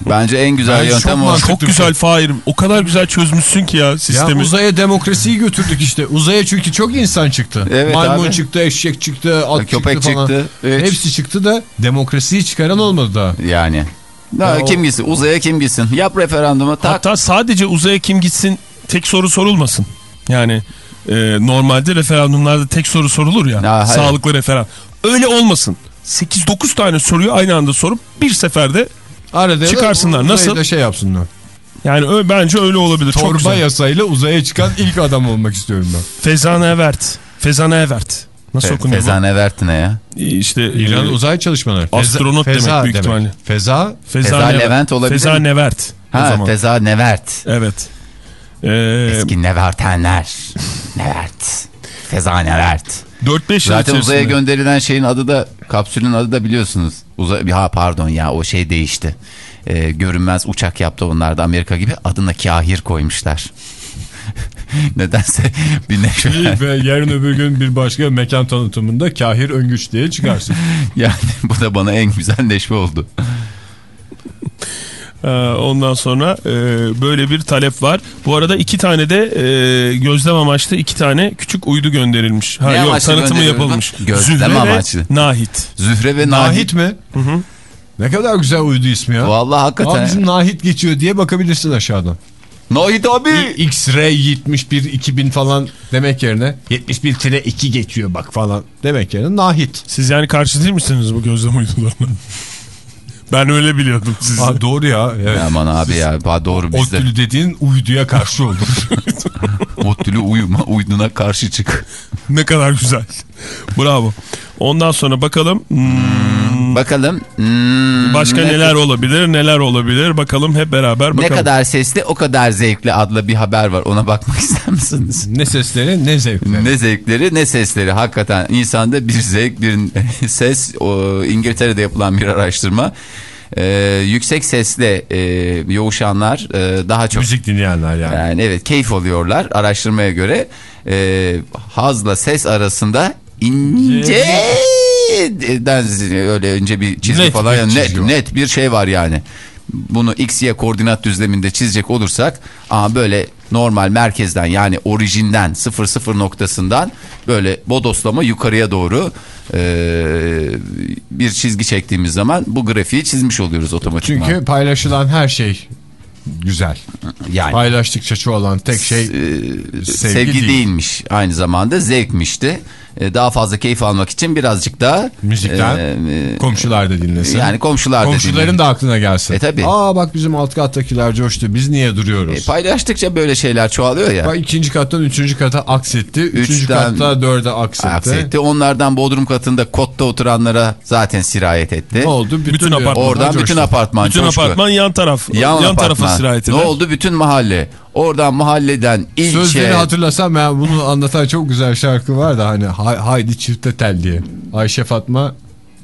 Bence en güzel Bence çok yöntem o. mantıklı. Çok güzel Fahir. O kadar güzel çözmüşsün ki ya Ya sistemi. uzaya demokrasiyi götürdük işte. Uzaya çünkü çok insan çıktı. Evet Maymun abi. çıktı, eşek çıktı, at Köpek çıktı falan. çıktı. Evet. Hepsi çıktı da demokrasiyi çıkaran olmadı daha. Yani Ha, Ya o- kim gitsin? Uzaya kim gitsin? Yap referandumu. Tak. Hatta sadece uzaya kim gitsin tek soru sorulmasın. Yani e, normalde referandumlarda tek soru sorulur ya. Ya, hayır. sağlıklı referandum. Öyle olmasın. 8-9 tane soruyu aynı anda sorup bir seferde Arada da Çıkarsınlar. Nasıl? da şey yapsınlar. yani ö- bence öyle olabilir. Çok Torba güzel. yasayla uzaya çıkan ilk adam olmak istiyorum ben. Fezane Evert. Fezane Evert. Nasıl Fe- okunuyor Fezan Evert ne ya? İşte İran e, uzay çalışmaları. astronot demek büyük ihtimalle. Feza Feza Evert. Levent olabilir Feza mi? Nevert. Ha. Feza Nevert. Evet. Ee, Eski Nevertenler. Nevert. Feza Nevert. 4-5 yıl Zaten uzaya gönderilen şeyin adı da kapsülün adı da biliyorsunuz. Uzay, ha pardon ya o şey değişti. Ee, görünmez uçak yaptı onlar da Amerika gibi adına Kahir koymuşlar. Nedense bir neşe. ve yarın öbür gün bir başka mekan tanıtımında Kahir Öngüç diye çıkarsın. Yani bu da bana en güzel neşve oldu. Ee, ondan sonra e, böyle bir talep var. Bu arada iki tane de e, gözlem amaçlı iki tane küçük uydu gönderilmiş. Ha, Ne yok, tanıtımı yapılmış. Gözlem Zühre ve amaçlı. Nahit. Zühre ve Nahit. Nahit mi? Ne kadar güzel uydu ismi ya. Vallahi hakikaten. Abi bizim Nahit geçiyor diye bakabilirsin aşağıdan. Nahit abi. X-Ray 71 2000 falan demek yerine 71-2 geçiyor bak falan demek yerine Nahit. Siz yani karşı değil misiniz bu gözlem uydularına? ben öyle biliyordum sizi. Aa, doğru ya. Evet. Aman abi ya ba- doğru bizde. Ottülü dediğin uyduya karşı olur. Ottülü uyuma uyduna karşı çık. ne kadar güzel. Bravo. Ondan sonra bakalım hmm, Bakalım. hmm, başka ne- neler olabilir neler olabilir bakalım hep beraber Ne bakalım. kadar sesli o kadar zevkli adlı bir haber var. Ona bakmak ister misiniz? ne sesleri ne zevkleri. Ne zevkleri ne sesleri. Hakikaten insanda bir zevk bir ses. O, İngiltere'de yapılan bir araştırma. Ee, yüksek sesle e, yoğuşanlar e, daha çok Müzik dinleyenler yani. yani evet keyif alıyorlar araştırmaya göre e, hazla ses arasında ince den öyle önce bir çizgi Net falan bir yani net, çizgi var. net bir şey var yani. Bunu x y koordinat düzleminde çizecek olursak ama böyle normal merkezden yani orijinden 00 noktasından böyle bodoslama yukarıya doğru e, bir çizgi çektiğimiz zaman bu grafiği çizmiş oluyoruz otomatikman. Çünkü paylaşılan her şey güzel. yani Paylaştıkça çoğalan tek şey Ee, sevgi, sevgi, değil. değilmiş. Aynı zamanda zevkmişti. Ee, daha fazla keyif almak için birazcık daha Müzikten e, e, komşular da dinlesin. yani komşular da Komşuların dinleyin. da aklına gelsin. E, tabii. Aa bak bizim alt kattakiler coştu. Biz niye duruyoruz? E, paylaştıkça böyle şeyler çoğalıyor ya. Bak ikinci kattan üçüncü kata aksetti. Üçüncü Üçten- katta dörde aksetti. Aksetti. Onlardan bodrum katında kotta oturanlara zaten sirayet etti. Ne oldu? Bütün, Bütün apartman- Oradan coştu. bütün apartman Bütün coşku. apartman yan taraf. Yan, Yan, tarafa apartman. sirayet Ne eder. oldu? Bütün mahalle. Oradan mahalleden ilçe. Sözleri hatırlasam ben bunu anlatan çok güzel şarkı var da hani hay- haydi çifte tel diye. Ayşe Fatma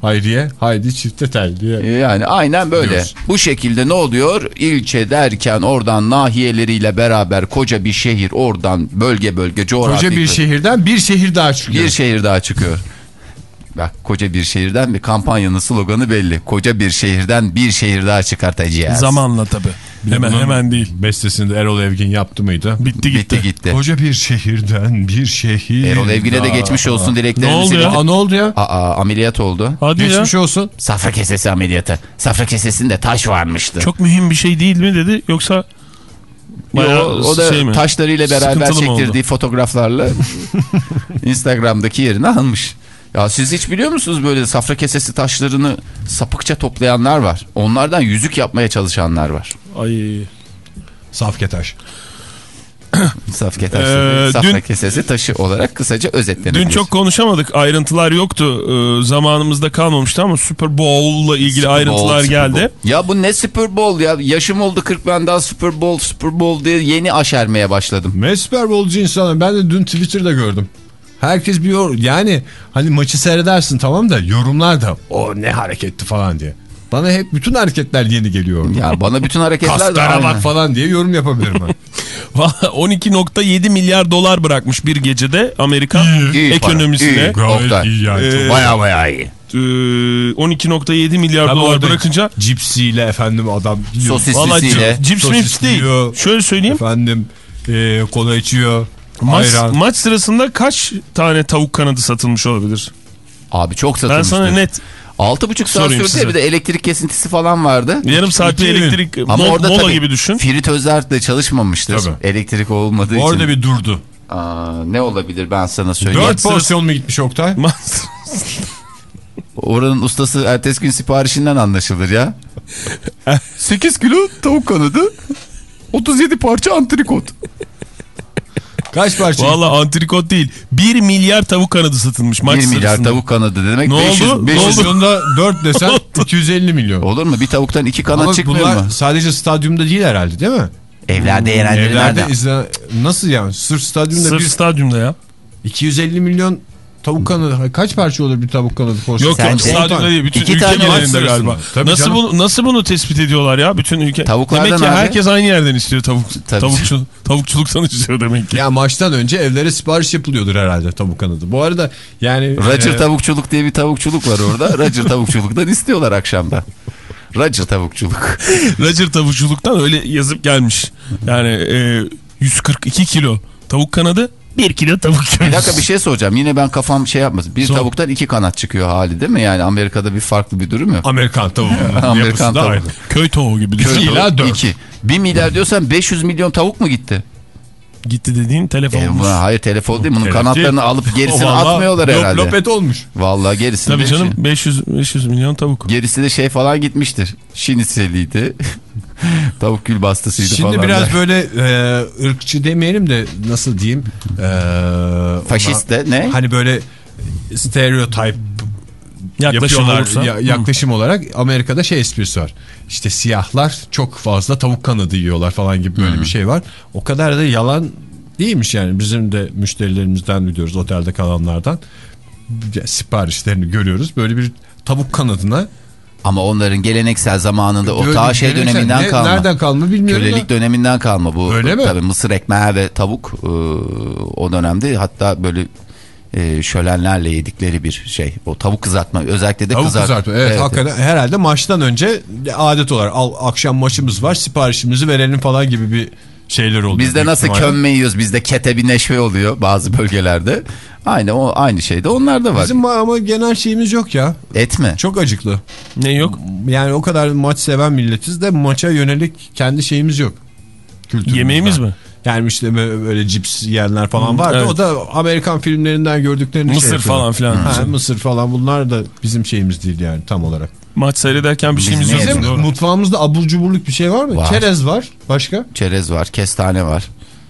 Hayriye haydi çifte tel diye. Yani aynen böyle. Diyoruz. Bu şekilde ne oluyor? İlçe derken oradan nahiyeleriyle beraber koca bir şehir oradan bölge bölge coğrafi. Koca bir şehirden bir şehir daha çıkıyor. Bir şehir daha çıkıyor. Bak koca bir şehirden bir kampanyanın sloganı belli. Koca bir şehirden bir şehir daha çıkartacağız. Zamanla tabii. Hemen Bunun hemen değil. Bestesini de Erol Evgin yaptı mıydı? Bitti gitti. Bitti gitti. Koca bir şehirden bir şehir. Erol Evgin'e de geçmiş olsun dileklerimizi. Ne oldu ya? Aa ne oldu ya? Aa, ameliyat oldu. Hadi Geçmiş ya. olsun. Safra kesesi ameliyatı. Safra kesesinde taş varmıştı. Çok mühim bir şey değil mi dedi yoksa Yo, bayağı o da şey mi? taşlarıyla beraber çektirdiği fotoğraflarla Instagram'daki yerini almış. Ya siz hiç biliyor musunuz böyle safra kesesi taşlarını sapıkça toplayanlar var. Onlardan yüzük yapmaya çalışanlar var. Ay. Safketaş. Safra, taşı, Ee, safra dün- kesesi taşı olarak kısaca özetlenebilir. Dün çok konuşamadık. Ayrıntılar yoktu. Ee, zamanımızda kalmamıştı ama Super Bowl'la ilgili Super Bowl, ayrıntılar Super geldi. Bowl. Ya bu ne Super Bowl ya? Yaşım oldu 40 ben daha Super Bowl, Super Bowl diye yeni aşermeye başladım. Ben Super Bowl'cu insanım. Ben de dün Twitter'da gördüm. Herkes bir yor yani hani maçı seyredersin tamam da yorumlar da o ne hareketti falan diye. Bana hep bütün hareketler yeni geliyor. Ya bana bütün hareketler aynı. bak falan diye yorum yapabilirim ben. Valla 12.7 milyar dolar bırakmış bir gecede Amerikan İyi para, ekonomisine. iyi. Oktay. iyi yani. Ee, Baya baya iyi. Ee, 12.7 milyar Tabii dolar bırakınca Cipsiyle efendim adam yiyor. Sosis- Valla Sisiyle. cips mips değil. yiyor. Şöyle söyleyeyim. Efendim e, kola içiyor. Maç, ayran. maç sırasında kaç tane tavuk kanadı satılmış olabilir? Abi çok Ben satılmıştır. sana net Altı buçuk saat Sorayım sürdü ya, size. bir de elektrik kesintisi falan vardı. Yarım saat bir elektrik Ama mo- orada mola tabii gibi düşün. fritözler de çalışmamıştır. Tabii. Elektrik olmadığı Orada için. bir durdu. Aa, ne olabilir ben sana söyleyeyim. Dört porsiyon mu gitmiş Oktay? Oranın ustası ertesi gün siparişinden anlaşılır ya. 8 kilo tavuk kanadı. 37 parça antrikot. Kaç parça? Valla antrikot değil. 1 milyar tavuk kanadı satılmış maç 1 milyar sırasında. tavuk kanadı demek. Ne 500, oldu? Ne 500 oldu? Pozisyonda 4 desen 250 milyon. Olur mu? Bir tavuktan iki kanat Ama çıkmıyor bunlar mu? sadece stadyumda değil herhalde değil mi? Evlerde yerenleri Evlerde nerede? izle... Nasıl yani? Sırf stadyumda Sırf bir stadyumda ya. 250 milyon tavuk kanadı. Kaç parça olur bir tavuk kanadı porsiyon? Yok yok stadyumda değil. Bütün İki ülke genelinde galiba. Tabii nasıl, canım. bunu, nasıl bunu tespit ediyorlar ya bütün ülke? Tavuklardan demek ki abi. herkes aynı yerden istiyor tavuk. Tabii. Tavukçu, tavukçuluktan istiyor demek ki. Ya maçtan önce evlere sipariş yapılıyordur herhalde tavuk kanadı. Bu arada yani... Roger e, tavukçuluk diye bir tavukçuluk var orada. Roger tavukçuluktan istiyorlar akşamda. Roger tavukçuluk. Roger tavukçuluktan öyle yazıp gelmiş. Yani e, 142 kilo tavuk kanadı 1 kilo tavuk Bir göğüs. dakika bir şey soracağım. Yine ben kafam şey yapmasın. Bir tavuktan iki kanat çıkıyor hali değil mi? Yani Amerika'da bir farklı bir durum yok. Amerikan tavuğu. Amerikan tavuğu. aynı. Köy tavuğu gibi. Köy- İki ila dört. İki. 1 milyar diyorsan 500 milyon tavuk mu gitti? Gitti dediğin telefon E, olmuş. hayır telefon değil. Bunun Telef kanatlarını değil. alıp gerisini vallahi atmıyorlar herhalde. Lopet olmuş. Vallahi gerisini Tabii canım şey- 500 500 milyon tavuk. Gerisi de şey falan gitmiştir. Şinitseliydi. Tavuk gül bastısıydı Şimdi falan. biraz da. böyle e, ırkçı demeyelim de nasıl diyeyim? E, Faşist de ne? Hani böyle stereotip Yaklaşım olursa. ya- yaklaşım olarak Amerika'da şey esprisi var. İşte siyahlar çok fazla tavuk kanadı yiyorlar falan gibi böyle bir şey var. O kadar da yalan değilmiş yani. Bizim de müşterilerimizden biliyoruz otelde kalanlardan. Siparişlerini görüyoruz. Böyle bir tavuk kanadına Ama onların geleneksel zamanında o Böyle ta şey döneminden ne- kalma. Nereden kalma bilmiyorum Kölelik da. döneminden kalma bu. Öyle mi? Tabii mısır ekmeği ve tavuk e, o dönemde hatta böyle e, şölenlerle yedikleri bir şey. O tavuk kızartma özellikle de Tavuk kızart- kızartma. Evet, hakikaten herhalde maçtan önce adet olarak al, akşam maçımız var siparişimizi verelim falan gibi bir şeyler oluyor. Bizde nasıl ihtimalle. kömme yiyoruz bizde kete bir neşve oluyor bazı bölgelerde. Aynı o aynı şey de onlarda var. Bizim ama genel şeyimiz yok ya. Et mi? Çok acıklı. Ne yok? Yani o kadar maç seven milletiz de maça yönelik kendi şeyimiz yok. Yemeğimiz mi? İşte böyle, cips yiyenler falan vardı. evet. O da Amerikan filmlerinden gördüklerini Mısır şey falan filan. Ha, mısır falan bunlar da bizim şeyimiz değil yani tam olarak. Maç seyrederken bir şeyimiz yok. Bizim? Doğru. mutfağımızda abur cuburluk bir şey var mı? Var. Çerez var. Başka? Çerez var, kestane var.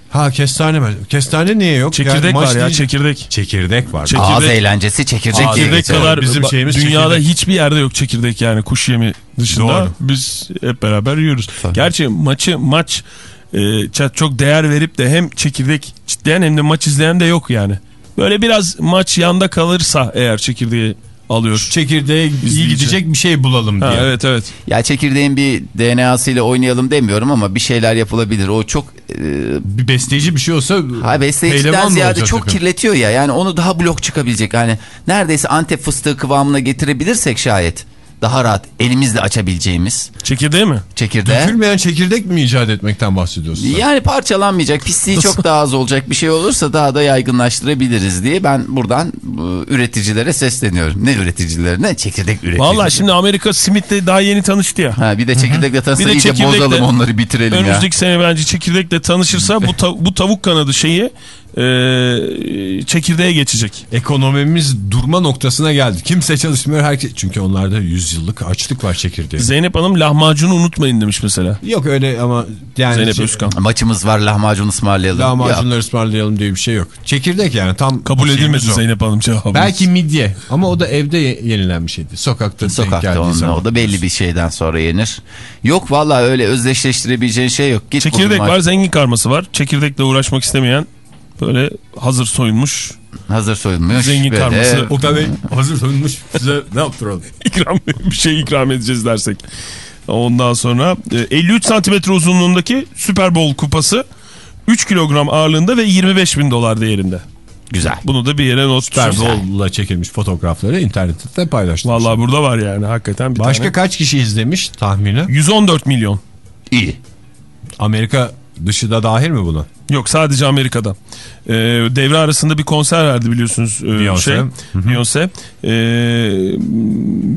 Ha kestane var. Kestane niye yok? Çekirdek Yani var ya deyince- çekirdek. Çekirdek var. Çekirdek- Ağız eğlencesi çekirdek Çekirdek kadar Bizim şeyimiz dünyada çekirdek. hiçbir yerde yok çekirdek yani kuş yemi dışında. Doğru. Biz hep beraber yiyoruz. Tabii. Gerçi maçı maç e, çok değer verip de hem çekirdek çitleyen hem de maç izleyen de yok yani. Böyle biraz maç yanda kalırsa eğer çekirdeği alıyor. Çekirdeğe iyi gidecek bir şey bulalım diye. Ha, evet evet. Ya çekirdeğin bir DNA'sıyla oynayalım demiyorum ama bir şeyler yapılabilir. O çok e, Bir besteci bir şey olsa ha besleyiciden ziyade çok takım? kirletiyor ya. Yani onu daha blok çıkabilecek. Hani neredeyse Antep fıstığı kıvamına getirebilirsek şayet daha rahat elimizle açabileceğimiz Çekirdeği mi? çekirdeği. Dökülmeyen çekirdek mi icat etmekten bahsediyorsun? sen? Yani parçalanmayacak, pisliği çok daha az olacak bir şey olursa daha da yaygınlaştırabiliriz diye ben buradan üreticilere sesleniyorum. Ne üreticilerine? Çekirdek üreticileri. Valla şimdi Amerika Smith'le daha yeni tanıştı ya. Ha, bir de çekirdekle tanışsa Bir de iyice çekirdekle- bozalım onları bitirelim ya. Önümüzdeki sene bence çekirdekle tanışırsa bu, ta- bu tavuk kanadı şeyi e, çekirdeğe geçecek. Ekonomimiz durma noktasına geldi. Kimse çalışmıyor herkes. Çünkü onlarda 100 yıllık açlık var çekirdeği. Zeynep Hanım lahmacunu unutmayın demiş mesela. Yok öyle ama yani Zeynep şey- Özkan. Maçımız var lahmacun ısmarlayalım. Ya, lahmacunları ısmarlayalım diye bir şey yok. Çekirdek yani tam Kabul edilmedi o. Zeynep Hanım cevabı. Belki midye ama o da evde ye- yenilen bir şeydi. Sokakta, Sokakta onunla zaman. o da belli bir şeyden sonra yenir. Yok vallahi öyle özdeşleştirebileceğin şey yok. Git Çekirdek var, zengin karması var. Çekirdekle uğraşmak istemeyen böyle hazır soyulmuş Hazır soyulmuş. Zengin böyle. karması. Oktay Bey hazır soyulmuş size ne yaptıralım? ikram bir şey ikram edeceğiz dersek. Ondan sonra e, 53 santimetre uzunluğundaki Super Bowl kupası 3 kilogram ağırlığında ve 25 bin dolar değerinde. Güzel. Bunu da bir yere not Super tutsun. Bowl'la çekilmiş fotoğrafları internette de paylaştım. Vallahi burada var yani hakikaten bir Başka tane. kaç kişi izlemiş tahmini? 114 milyon. İyi. Amerika Dışı da dahil mi buna? Yok sadece Amerika'da. Ee, devre arasında bir konser verdi biliyorsunuz. Ee, Beyoncé. Şey, Beyoncé. Ee,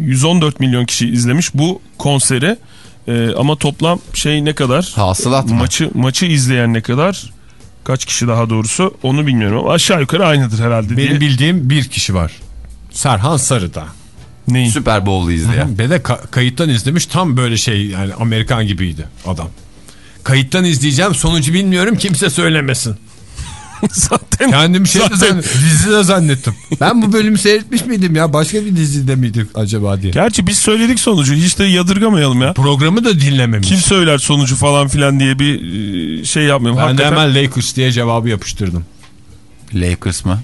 114 milyon kişi izlemiş bu konseri. Ee, ama toplam şey ne kadar? Hasılat mı? Maçı maçı izleyen ne kadar? Kaç kişi daha doğrusu onu bilmiyorum ama aşağı yukarı aynıdır herhalde Benim diye. bildiğim bir kişi var. Serhan Sarıdağ. Neyi? Süper Bowl'u izleyen. Ve de ka- kayıttan izlemiş tam böyle şey yani Amerikan gibiydi adam. Kayıttan izleyeceğim sonucu bilmiyorum kimse söylemesin. Zaten Kendim şey de Zaten- zannet- dizide zannettim. Ben bu bölümü seyretmiş miydim ya? Başka bir dizide miydik acaba diye. Gerçi biz söyledik sonucu hiç de yadırgamayalım ya. Programı da dinlememiş. Kim söyler sonucu falan filan diye bir e, şey yapmayalım. ben de Hakikaten- hemen Lakers diye cevabı yapıştırdım. Lakers mı?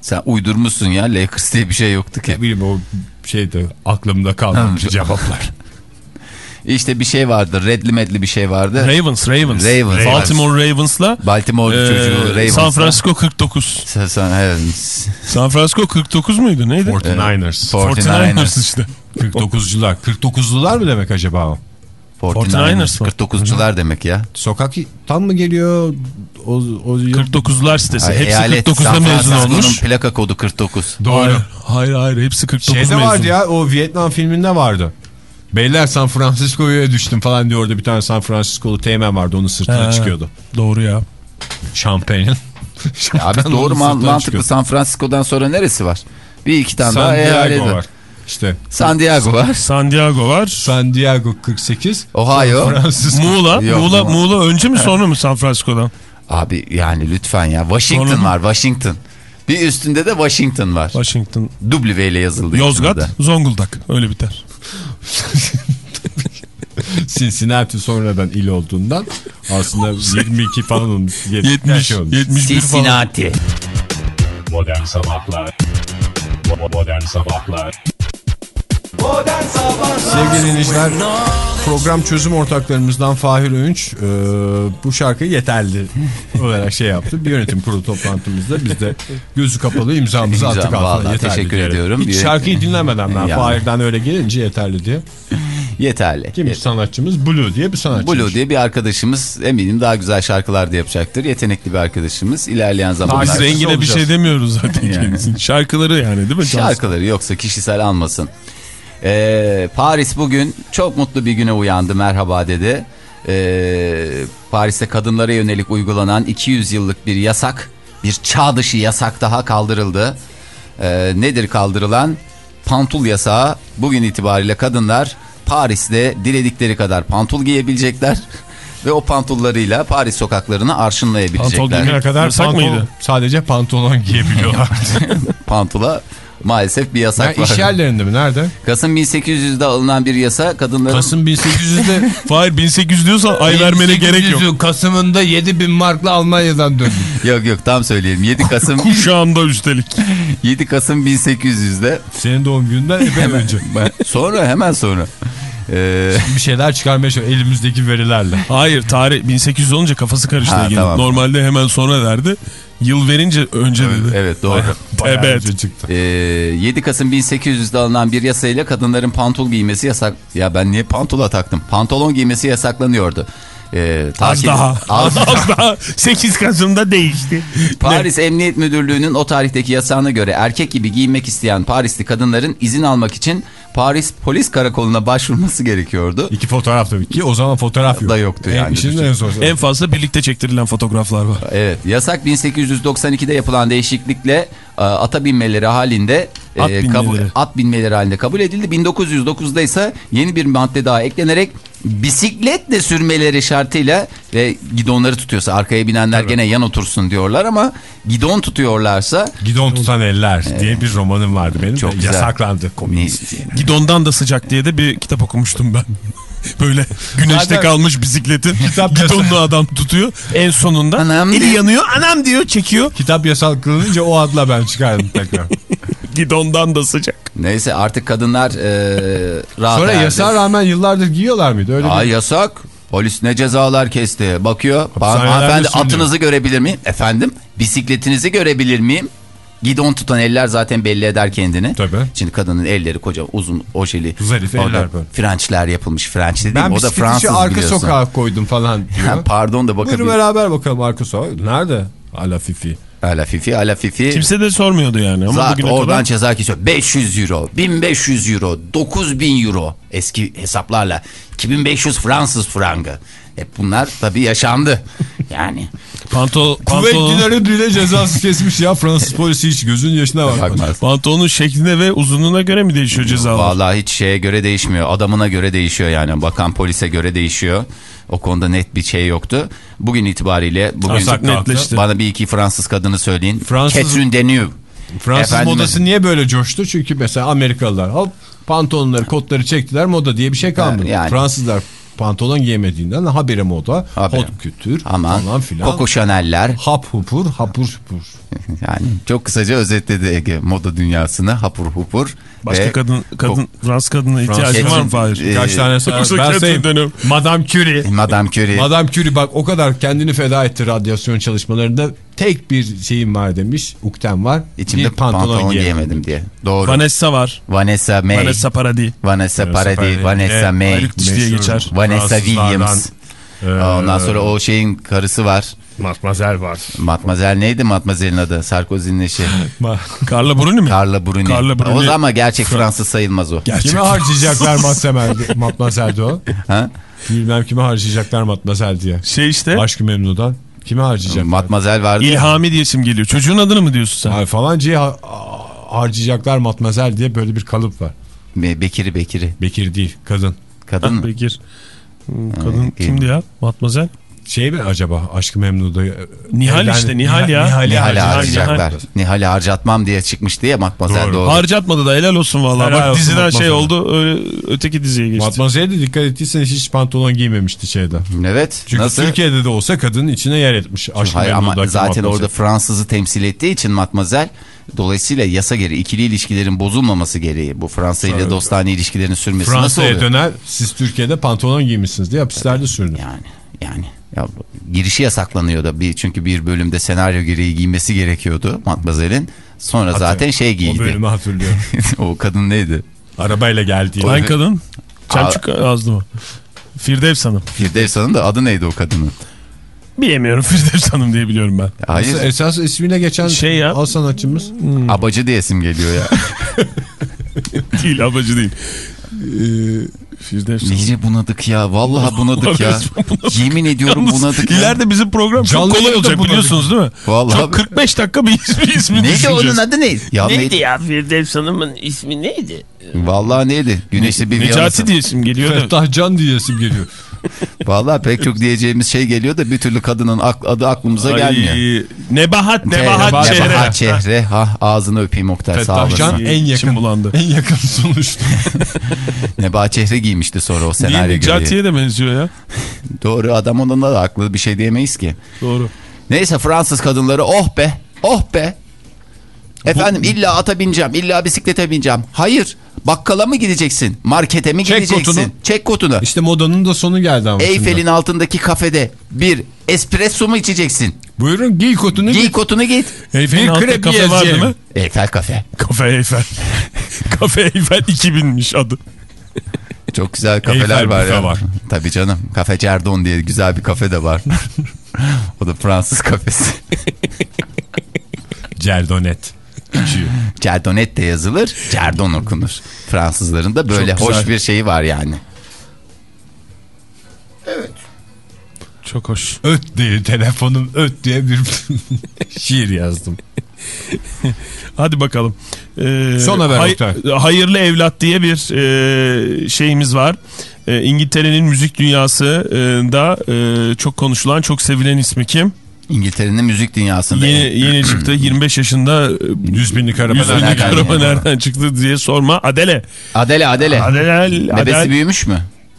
Sen uydurmuşsun ya. Lakers diye bir şey yoktu ki. Ne bileyim o şeyde aklımda kalmamış Ha. cevaplar. İşte bir şey vardı. Redli medli bir şey vardı. Ravens, Ravens. Ravens. Baltimore Ravens'la Baltimore e, çocuğu Ravens. San Francisco 49. Sen, sen, evet. San Francisco 49 muydu neydi? 49ers. 49ers. işte. 49'cular. 49'lular mı demek acaba o? 49ers. 49'lar. 49'cular demek ya. Sokaktan mı geliyor? O, o 49'lar sitesi. Ay, Hepsi eyalet 49'da San mezun olmuş. plaka kodu 49. Doğru. Hayır, hayır hayır hepsi 49 Şeyde mezun. vardı ya o Vietnam filminde vardı. Beyler San Francisco'ya düştüm falan diyor orada bir tane San Francisco'lu teğmen vardı onun sırtına He. çıkıyordu. Doğru ya. Şampanya'nın. Abi doğru man- mantıklı. San Francisco'dan sonra neresi var? Bir iki tane daha San eyalet Diego var. İşte San Diego var. San Diego var. San Diego 48. Ohio. Muğla. Yok, Muğla, Muğla. Muğla önce mi sonra mı San Francisco'dan? Abi yani lütfen ya. Washington Sonra var. Washington. Bir üstünde de Washington var. Washington. W ile yazıldı. Yozgat, içinde. Zonguldak. Öyle biter. Cincinnati sonradan il olduğundan aslında 22 falan olmuş. 70, olmuş. 71 falan. Cincinnati. Bo- Modern Sabahlar Modern Sabahlar Sevgili dinleyiciler program çözüm ortaklarımızdan Fahir Öğünç e, bu şarkıyı yeterli olarak şey yaptı. Bir yönetim kurulu toplantımızda biz de gözü kapalı imzamızı İmza, attık altına yeterli teşekkür diyerek. ediyorum. Hiç şarkıyı dinlemeden ben Ya. Fahir'den öyle gelince yeterli diye. Yeterli. Kimmiş sanatçımız? Blue diye bir sanatçımız. Blue diye bir arkadaşımız eminim daha güzel şarkılar da yapacaktır. Yetenekli bir arkadaşımız. İlerleyen zamanlarda Şarkısı rengine bir şey demiyoruz zaten Yani. kendisinin. Şarkıları yani değil mi? Şarkıları yoksa kişisel almasın. Ee, Paris bugün çok mutlu bir güne uyandı. Merhaba dedi. Ee, Paris'te kadınlara yönelik uygulanan 200 yıllık bir yasak, bir çağ dışı yasak daha kaldırıldı. Ee, nedir kaldırılan? Pantul yasağı. Bugün itibariyle kadınlar Paris'te diledikleri kadar pantul giyebilecekler. Ve o pantullarıyla Paris sokaklarını Pantol arşınlayabilecekler. giymek- Ne kadar Yasak pantolon, mıydı? sadece pantolon giyebiliyorlar. Pantula maalesef bir yasak yani var. iş yerlerinde mi? Nerede? Kasım 1800'de alınan bir yasa kadınların Kasım 1800'de Hayır 1800 diyorsan ay vermene gerek yok. 1800'ün Kasım'ında 7000 markla Almanya'dan döndüm. yok yok tam söyleyelim 7 Kasım Kuşağında üstelik. 7 Kasım 1800'de Senin doğum gününden epey önce. sonra hemen sonra Ee, bir şeyler çıkarmaya çalışıyor elimizdeki verilerle. Hayır tarih 1800 olunca kafası karıştı. Ha, tamam. Normalde hemen sonra derdi. Yıl verince önce dedi. evet doğru. Bayağı Evet. önce çıktı. Ee, 7 Kasım 1800'de alınan bir yasayla kadınların pantol giymesi yasak. Ya ben niye pantula taktım? Pantolon giymesi yasaklanıyordu. Ee, Az tatil- daha. Az- Az daha. 8 Kasım'da değişti. Paris Emniyet Müdürlüğü'nün o tarihteki yasağına göre erkek gibi giyinmek isteyen Parisli kadınların izin almak için Paris Polis Karakolu'na başvurması gerekiyordu. İki fotoğraf tabii ki. O zaman fotoğraf yok. Da yoktu En- yani. En. En fazla birlikte çektirilen fotoğraflar var. Evet yasak 1892'de yapılan değişiklikle e, ata binmeleri halinde e, At binmeleri. kabul, at binmeleri halinde kabul edildi. 1909'da ise yeni bir madde daha eklenerek bisikletle sürmeleri şartıyla ve gidonları tutuyorsa arkaya binenler gene yan otursun diyorlar ama gidon tutuyorlarsa Gidon tutan eller diye bir romanım vardı benim. Çok de. güzel. Yasaklandı. Komünist. Gidondan da sıcak diye de bir kitap okumuştum ben. Böyle güneşte Zaten- kalmış bisikletin gidonlu adam tutuyor. En sonunda Anam eli diyor. yanıyor anam diyor çekiyor. Kitap yasal kılınınca o adla ben çıkardım tekrar. Gidondan da sıcak. neyse artık kadınlar e, rahat Sonra yasağa rağmen yıllardır giyiyorlar mıydı? Öyle Aa, bir... yasak. Polis ne cezalar kesti. Bakıyor. Hapishanelerde Hanımefendi sürünüyor. atınızı görebilir miyim? Efendim bisikletinizi görebilir miyim? Gidon tutan eller zaten belli eder kendini. Tabii. Şimdi kadının elleri koca uzun ojeli. Zarif eller böyle. Frençler yapılmış. Frenç dediğim Ben o da Fransız arka biliyorsun. sokağa koydum falan diyor. Pardon da Buyurun bakabilir. beraber bakalım arka sokağa. Nerede? Ala Fifi. Ala fifi ala fifi. Kimse de sormuyordu yani ama bugüne oradan kadar. ceza kesiyor. 500 euro, 1500 euro, 9000 euro eski hesaplarla. 2500 Fransız frangı. Hep bunlar tabii yaşandı. Yani Pantolon, Kuvvetlileri bile cezası kesmiş ya Fransız polisi hiç gözünün yaşına bakmaz. bakmaz. pantolonun şekline ve uzunluğuna göre mi değişiyor cezalar? Vallahi hiç şeye göre değişmiyor. Adamına göre değişiyor yani. Bakan polise göre değişiyor. O konuda net bir şey yoktu. Bugün itibariyle bugün bana bir iki Fransız kadını söyleyin. Fransız- Catherine Deneuve. Fransız Efendime- modası niye böyle coştu? Çünkü mesela Amerikalılar hop pantolonları kotları çektiler moda diye bir şey kalmadı. Yani. Fransızlar pantolon giyemediğinden habire moda, Habire. hot kültür Aman falan filan. Coco Chanel'ler. Hap hupur, hapur hupur. Yani çok kısaca özetledi Ege moda dünyasını hapur hupur. Başka ve kadın, kadın Fransız kadına ihtiyacın Fransız- var mı Fahir? Ee, Kaç tane sayar? Ben sayayım. Madame Curie. Madame Curie. Madame Curie bak o kadar kendini feda etti radyasyon çalışmalarında. Tek bir şeyim var demiş. Uktem var. İçimde bir pantolon, pantolon, giyemedim. giyemedim diye. Doğru. Vanessa var. Vanessa May. Vanessa Paradis. Vanessa Paradis. Paradis. Vanessa Evet, May. Ayrık diş diye geçer. Vanessa Williams. Ee, Ondan sonra o şeyin karısı var. Matmazel var. Matmazel neydi Matmazel'in adı? Sarkozy'nin eşi. Carla Bruni mi? Carla Bruni. Carla Bruni. O zaman gerçek Fransız sayılmaz o. Kime harcayacaklar Matmazel'de o? Ha? Bilmem kime harcayacaklar Matmazel diye. Şey işte Aşkı Memnu'dan. Kime harcayacaklar? Matmazel vardı. İlhami diye isim geliyor. Çocuğun adını mı diyorsun sen? Ay falancayı ha- harcayacaklar Matmazel diye böyle bir kalıp var. Be- Bekir'i Bekir'i. Bekir değil kadın. Kadın mı? Bekir. Hmm, Kadın iyi. kimdi ya? Matmazel. Şey mi acaba Aşkı Memnu'da? Nihal Evlen- işte, Nihal ya. Nihal'i Nihal'i harcayacaklar. Nihal'i harcatmam diye çıkmıştı ya Matmazel Doğru. doğru. Harcatmadı da helal olsun vallahi. Helal Bak olsun diziden şey Matmazel. oldu öyle öteki diziye geçti. Matmazel'e de dikkat ettiysen hiç pantolon giymemişti şeyde. Evet. Çünkü Nasıl? Türkiye'de de olsa kadının içine yer etmiş. Aşkı Hayır ama zaten Matmazel. orada Fransız'ı temsil ettiği için Matmazel dolayısıyla yasa gereği ikili ilişkilerin bozulmaması gereği bu Fransa ile dostane ilişkilerin sürmesi nasıl Fransa'ya döner siz Türkiye'de pantolon giymişsiniz diye hapislerde sürünür. Yani yani ya girişi yasaklanıyor da bir çünkü bir bölümde senaryo gereği giymesi gerekiyordu Matmazel'in. Sonra zaten şey O giydi. bölümü hatırlıyorum. o kadın neydi? Arabayla geldi. Hangi kadın? Çelçuk yazdı mı? Firdevs Hanım. Firdevs Hanım da adı neydi o kadının? Bilemiyorum Firdevs Hanım diye biliyorum ben. Hayır. Nasıl, esas ismine geçen Şey ya. al sanatçımız. Abacı diye isim geliyor ya. Değil abacı değil. Ee, Firdevs Hanım. Bunadık ya. Vallahi bunadık ya. Yemin ediyorum Yalnız bunadık ya. ileride bizim program çok Canlı kolay yayında olacak bunadık. biliyorsunuz değil mi? Vallahi çok 45 dakika bir ismi, ismi Neydi onun adı ne? Ya Neydi neydi? ya Firdevs Hanım'ın ismi neydi? Vallahi neydi? Güneşli bir Necati diye isim geliyor. Fettah Can diyesim geliyor. Vallahi pek çok diyeceğimiz şey geliyor da bir türlü kadının adı aklımıza Ay, gelmiyor. Nebahat, Nebahat Nebahat Çehre. Çehre. Ha, ağzını öpeyim Oktay sağ olasın. Can en yakın, bulandı. en yakın sonuçta. Nebahat Çehre giymişti sonra o Değil senaryo gereği. Necati'ye de benziyor ya. Doğru adam onun da haklı bir şey diyemeyiz ki. Doğru. Neyse Fransız kadınları oh be oh be. Efendim illa ata bineceğim illa bisiklete bineceğim. Hayır bakkala mı gideceksin markete mi Çek gideceksin? kotunu. Çek kotunu. İşte modanın da sonu geldi ama Eyfel'in şimdi. altındaki kafede bir espresso mu içeceksin? Buyurun giy kotunu. Giy Giy kotunu git. Eyfel'in altında kafe yiyeceğim. var değil mi? Eyfel kafe. Kafe Eyfel. kafe Eyfel 2000'miş adı. Çok güzel kafeler Eyfel var ya. var. Tabii canım. Kafe Cerdon diye güzel bir kafe de var. o da Fransız kafesi. Cerdonet. İçiyor. Cerdonet de yazılır. Cerdon okunur. Fransızların da böyle hoş bir şeyi var yani. Çok hoş. Öt diye telefonum öt diye bir şiir yazdım. Hadi bakalım. Ee, Son haber Oktay. Hayırlı evlat diye bir e, şeyimiz var. E, İngiltere'nin müzik dünyasında e, çok konuşulan, çok sevilen ismi kim? İngiltere'nin müzik dünyasında. Yeni, yeni çıktı. 25 yaşında e, 100 binlik araba 100 nereden binlik geldi? araba nereden çıktı diye sorma. Adele. Adele Adele. Adele, Bebesi Adele büyümüş mü?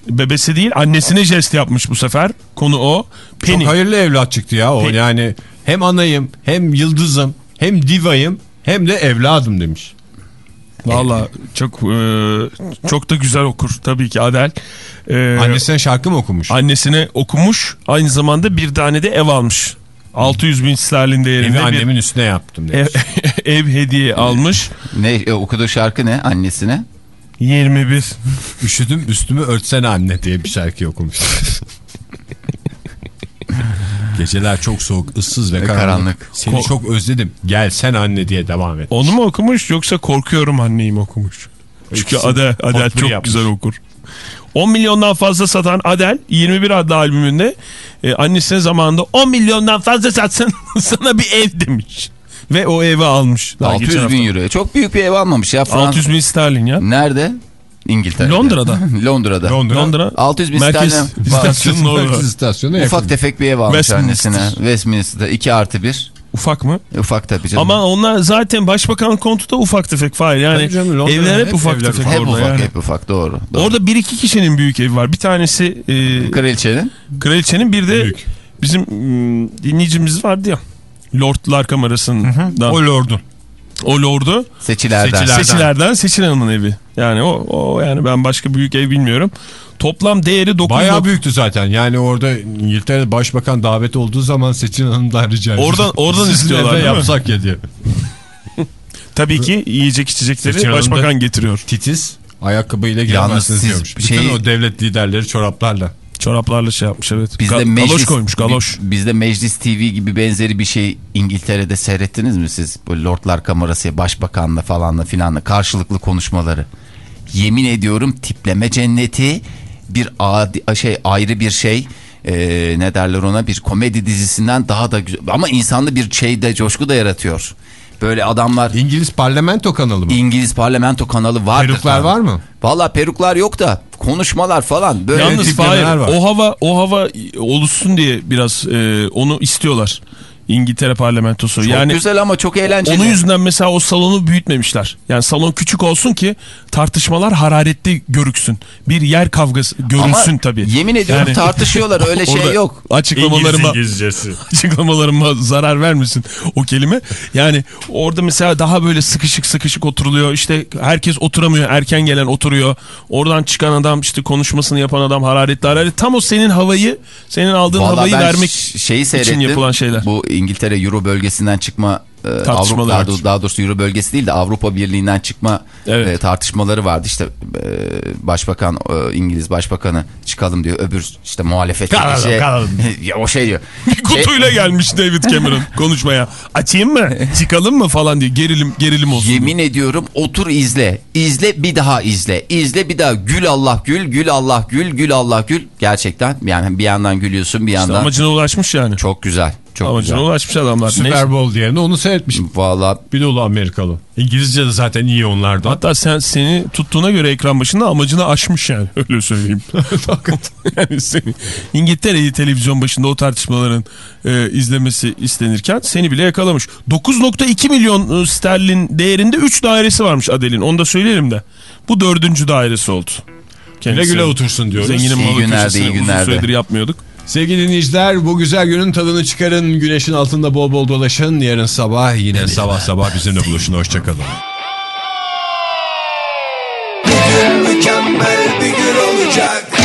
bebesi değil annesine jest yapmış bu sefer. Konu o. Penny. Çok hayırlı evlat çıktı ya o. Pe- Yani hem anayım hem yıldızım hem divayım hem de evladım demiş. Valla çok e, çok da güzel okur tabii ki Adel. E, Annesine şarkı mı okumuş? annesine okumuş aynı zamanda bir tane de ev almış. 600 bin sterlin değerinde Evi bir annemin üstüne yaptım ev, demiş. ev hediye almış. Ne e, okuduğu şarkı ne annesine? 21. Üşüdüm üstümü örtsene anne diye bir şarkı okumuş. Geceler çok soğuk, ıssız ve, Ve karanlık. karanlık. Seni Ko- çok özledim. Gel sen anne diye devam et. Onu mu okumuş yoksa korkuyorum anneyim mi okumuş? Çünkü Adele potpourri çok yapmış. güzel okur. 10 milyondan fazla satan Adele 21 adlı albümünde e, annesine zamanında 10 milyondan fazla satsın sana bir ev demiş. Ve o evi almış. Daha geçen 600 hafta. bin euro. Çok büyük bir ev almamış ya. Frans- 600 bin sterlin ya. Nerede? İngiltere'de. Londra'da. Londra'da. Londra. Londra 600 bin merkez sterlin. istasyonunun orada. Merkez istasyonuna yakın. Ufak tefek bir ev almış Westminster. annesine. Westminster'da 2 artı 1. Ufak mı? Ufak tabii canım. Ama onlar zaten başbakan kontu da ufak tefek Fahir. Yani canım, evler hep, hep ufak evler tefek hep orada ufak yani. hep ufak doğru. doğru. Orada bir iki kişinin büyük evi var. Bir tanesi e, Kraliçenin. kraliçenin bir de Büyük. bizim mm, dinleyicimiz vardı ya. Lordlar kamerasından. O lordun. O lordu Seçilerden. Seçiler- seçilerden seçilen'in evi. Yani o, o yani ben başka büyük ev bilmiyorum. Toplam değeri 9 Bayağı büyüktü zaten. Yani orada İngiltere Başbakan davet olduğu zaman Seçin Hanım'dan rica ediyor. Oradan- oradan Sizin istiyorlar, değil mi? yapsak ya diye. Tabii ki yiyecek içecekleri Seçin başbakan getiriyor. Titiz ayakkabıyla giremezsiniz diyormuş. şey- Bütün o devlet liderleri çoraplarla. Çoraplarla şey yapmış evet. Bizde Ga- meclis, galoş koymuş galoş. bi- Bizde Meclis TV gibi benzeri bir şey İngiltere'de seyrettiniz mi siz? Bu Lordlar Kamerası, Başbakanla falanla filanla karşılıklı konuşmaları. Yemin ediyorum tipleme cenneti bir adi, şey ayrı bir şey. Ee, ne derler ona bir komedi dizisinden daha da güzel. Ama insanda bir şey de coşku da yaratıyor. Böyle adamlar İngiliz parlamento kanalı mı? İngiliz parlamento kanalı vardır. Peruklar var mı? Valla peruklar yok da konuşmalar falan. Böyle Yalnız Fahir var. o hava o hava oluşsun diye biraz e, onu istiyorlar. İngiltere parlamentosu. çok yani güzel ama çok eğlenceli. onun yüzünden mesela o salonu büyütmemişler. Yani salon küçük olsun ki tartışmalar hararetli görüksün. Bir yer kavgası görünsün Ama tabii. Yemin ediyorum Yani- tartışıyorlar öyle şey yok. Açıklamalarıma İngilizcesi. açıklamalarıma zarar vermesin o kelime. Yani orada mesela daha böyle sıkışık sıkışık oturuluyor. İşte herkes oturamıyor. Erken gelen oturuyor. Oradan çıkan adam işte konuşmasını yapan adam hararetli hararetli. Tam o senin havayı, senin aldığın Vallahi havayı vermek şeyi seyrettim. yapılan şeyler. Bu İngiltere Euro bölgesinden çıkma Avrupa, daha, doğrusu, daha doğrusu Euro bölgesi değil de Avrupa Birliği'nden çıkma Evet. e, tartışmaları vardı. İşte e, başbakan e, İngiliz başbakanı çıkalım diyor. Öbür işte muhalefet Kalalım, şey, kalalım. ya o şey diyor. Bir kutuyla gelmiş David Cameron konuşmaya. Açayım mı? Çıkalım mı falan diye. Gerilim gerilim olsun. Yemin ediyorum otur izle. İzle bir daha izle. İzle bir daha gül Allah gül gül Allah gül gül Allah gül. Gerçekten yani bir yandan gülüyorsun bir İşte yandan. amacına ulaşmış yani. Çok güzel. Çok amacına güzel. ulaşmış adamlar. Super Bowl yerine onu seyretmişim. Valla Bir dolu Amerikalı. İngilizce de zaten iyi onlardan. Hatta sen seni tuttuğuna göre ekran başında amacını aşmış yani öyle söyleyeyim. yani seni İngiltere'yi televizyon başında o tartışmaların e, izlemesi istenirken seni bile yakalamış. 9.2 milyon e, sterlin değerinde 3 dairesi varmış Adel'in onu da söyleyelim de. Bu dördüncü dairesi oldu. Güle Kendisi. güle otursun diyoruz. Zenginin İyi malı günlerde, köşesine iyi uzun günlerde. süredir yapmıyorduk. Sevgili dinleyiciler bu güzel günün tadını çıkarın. Güneşin altında bol bol dolaşın. Yarın sabah yine sabah sabah bizimle buluşun. Hoşçakalın. Mükemmel bir gün olacak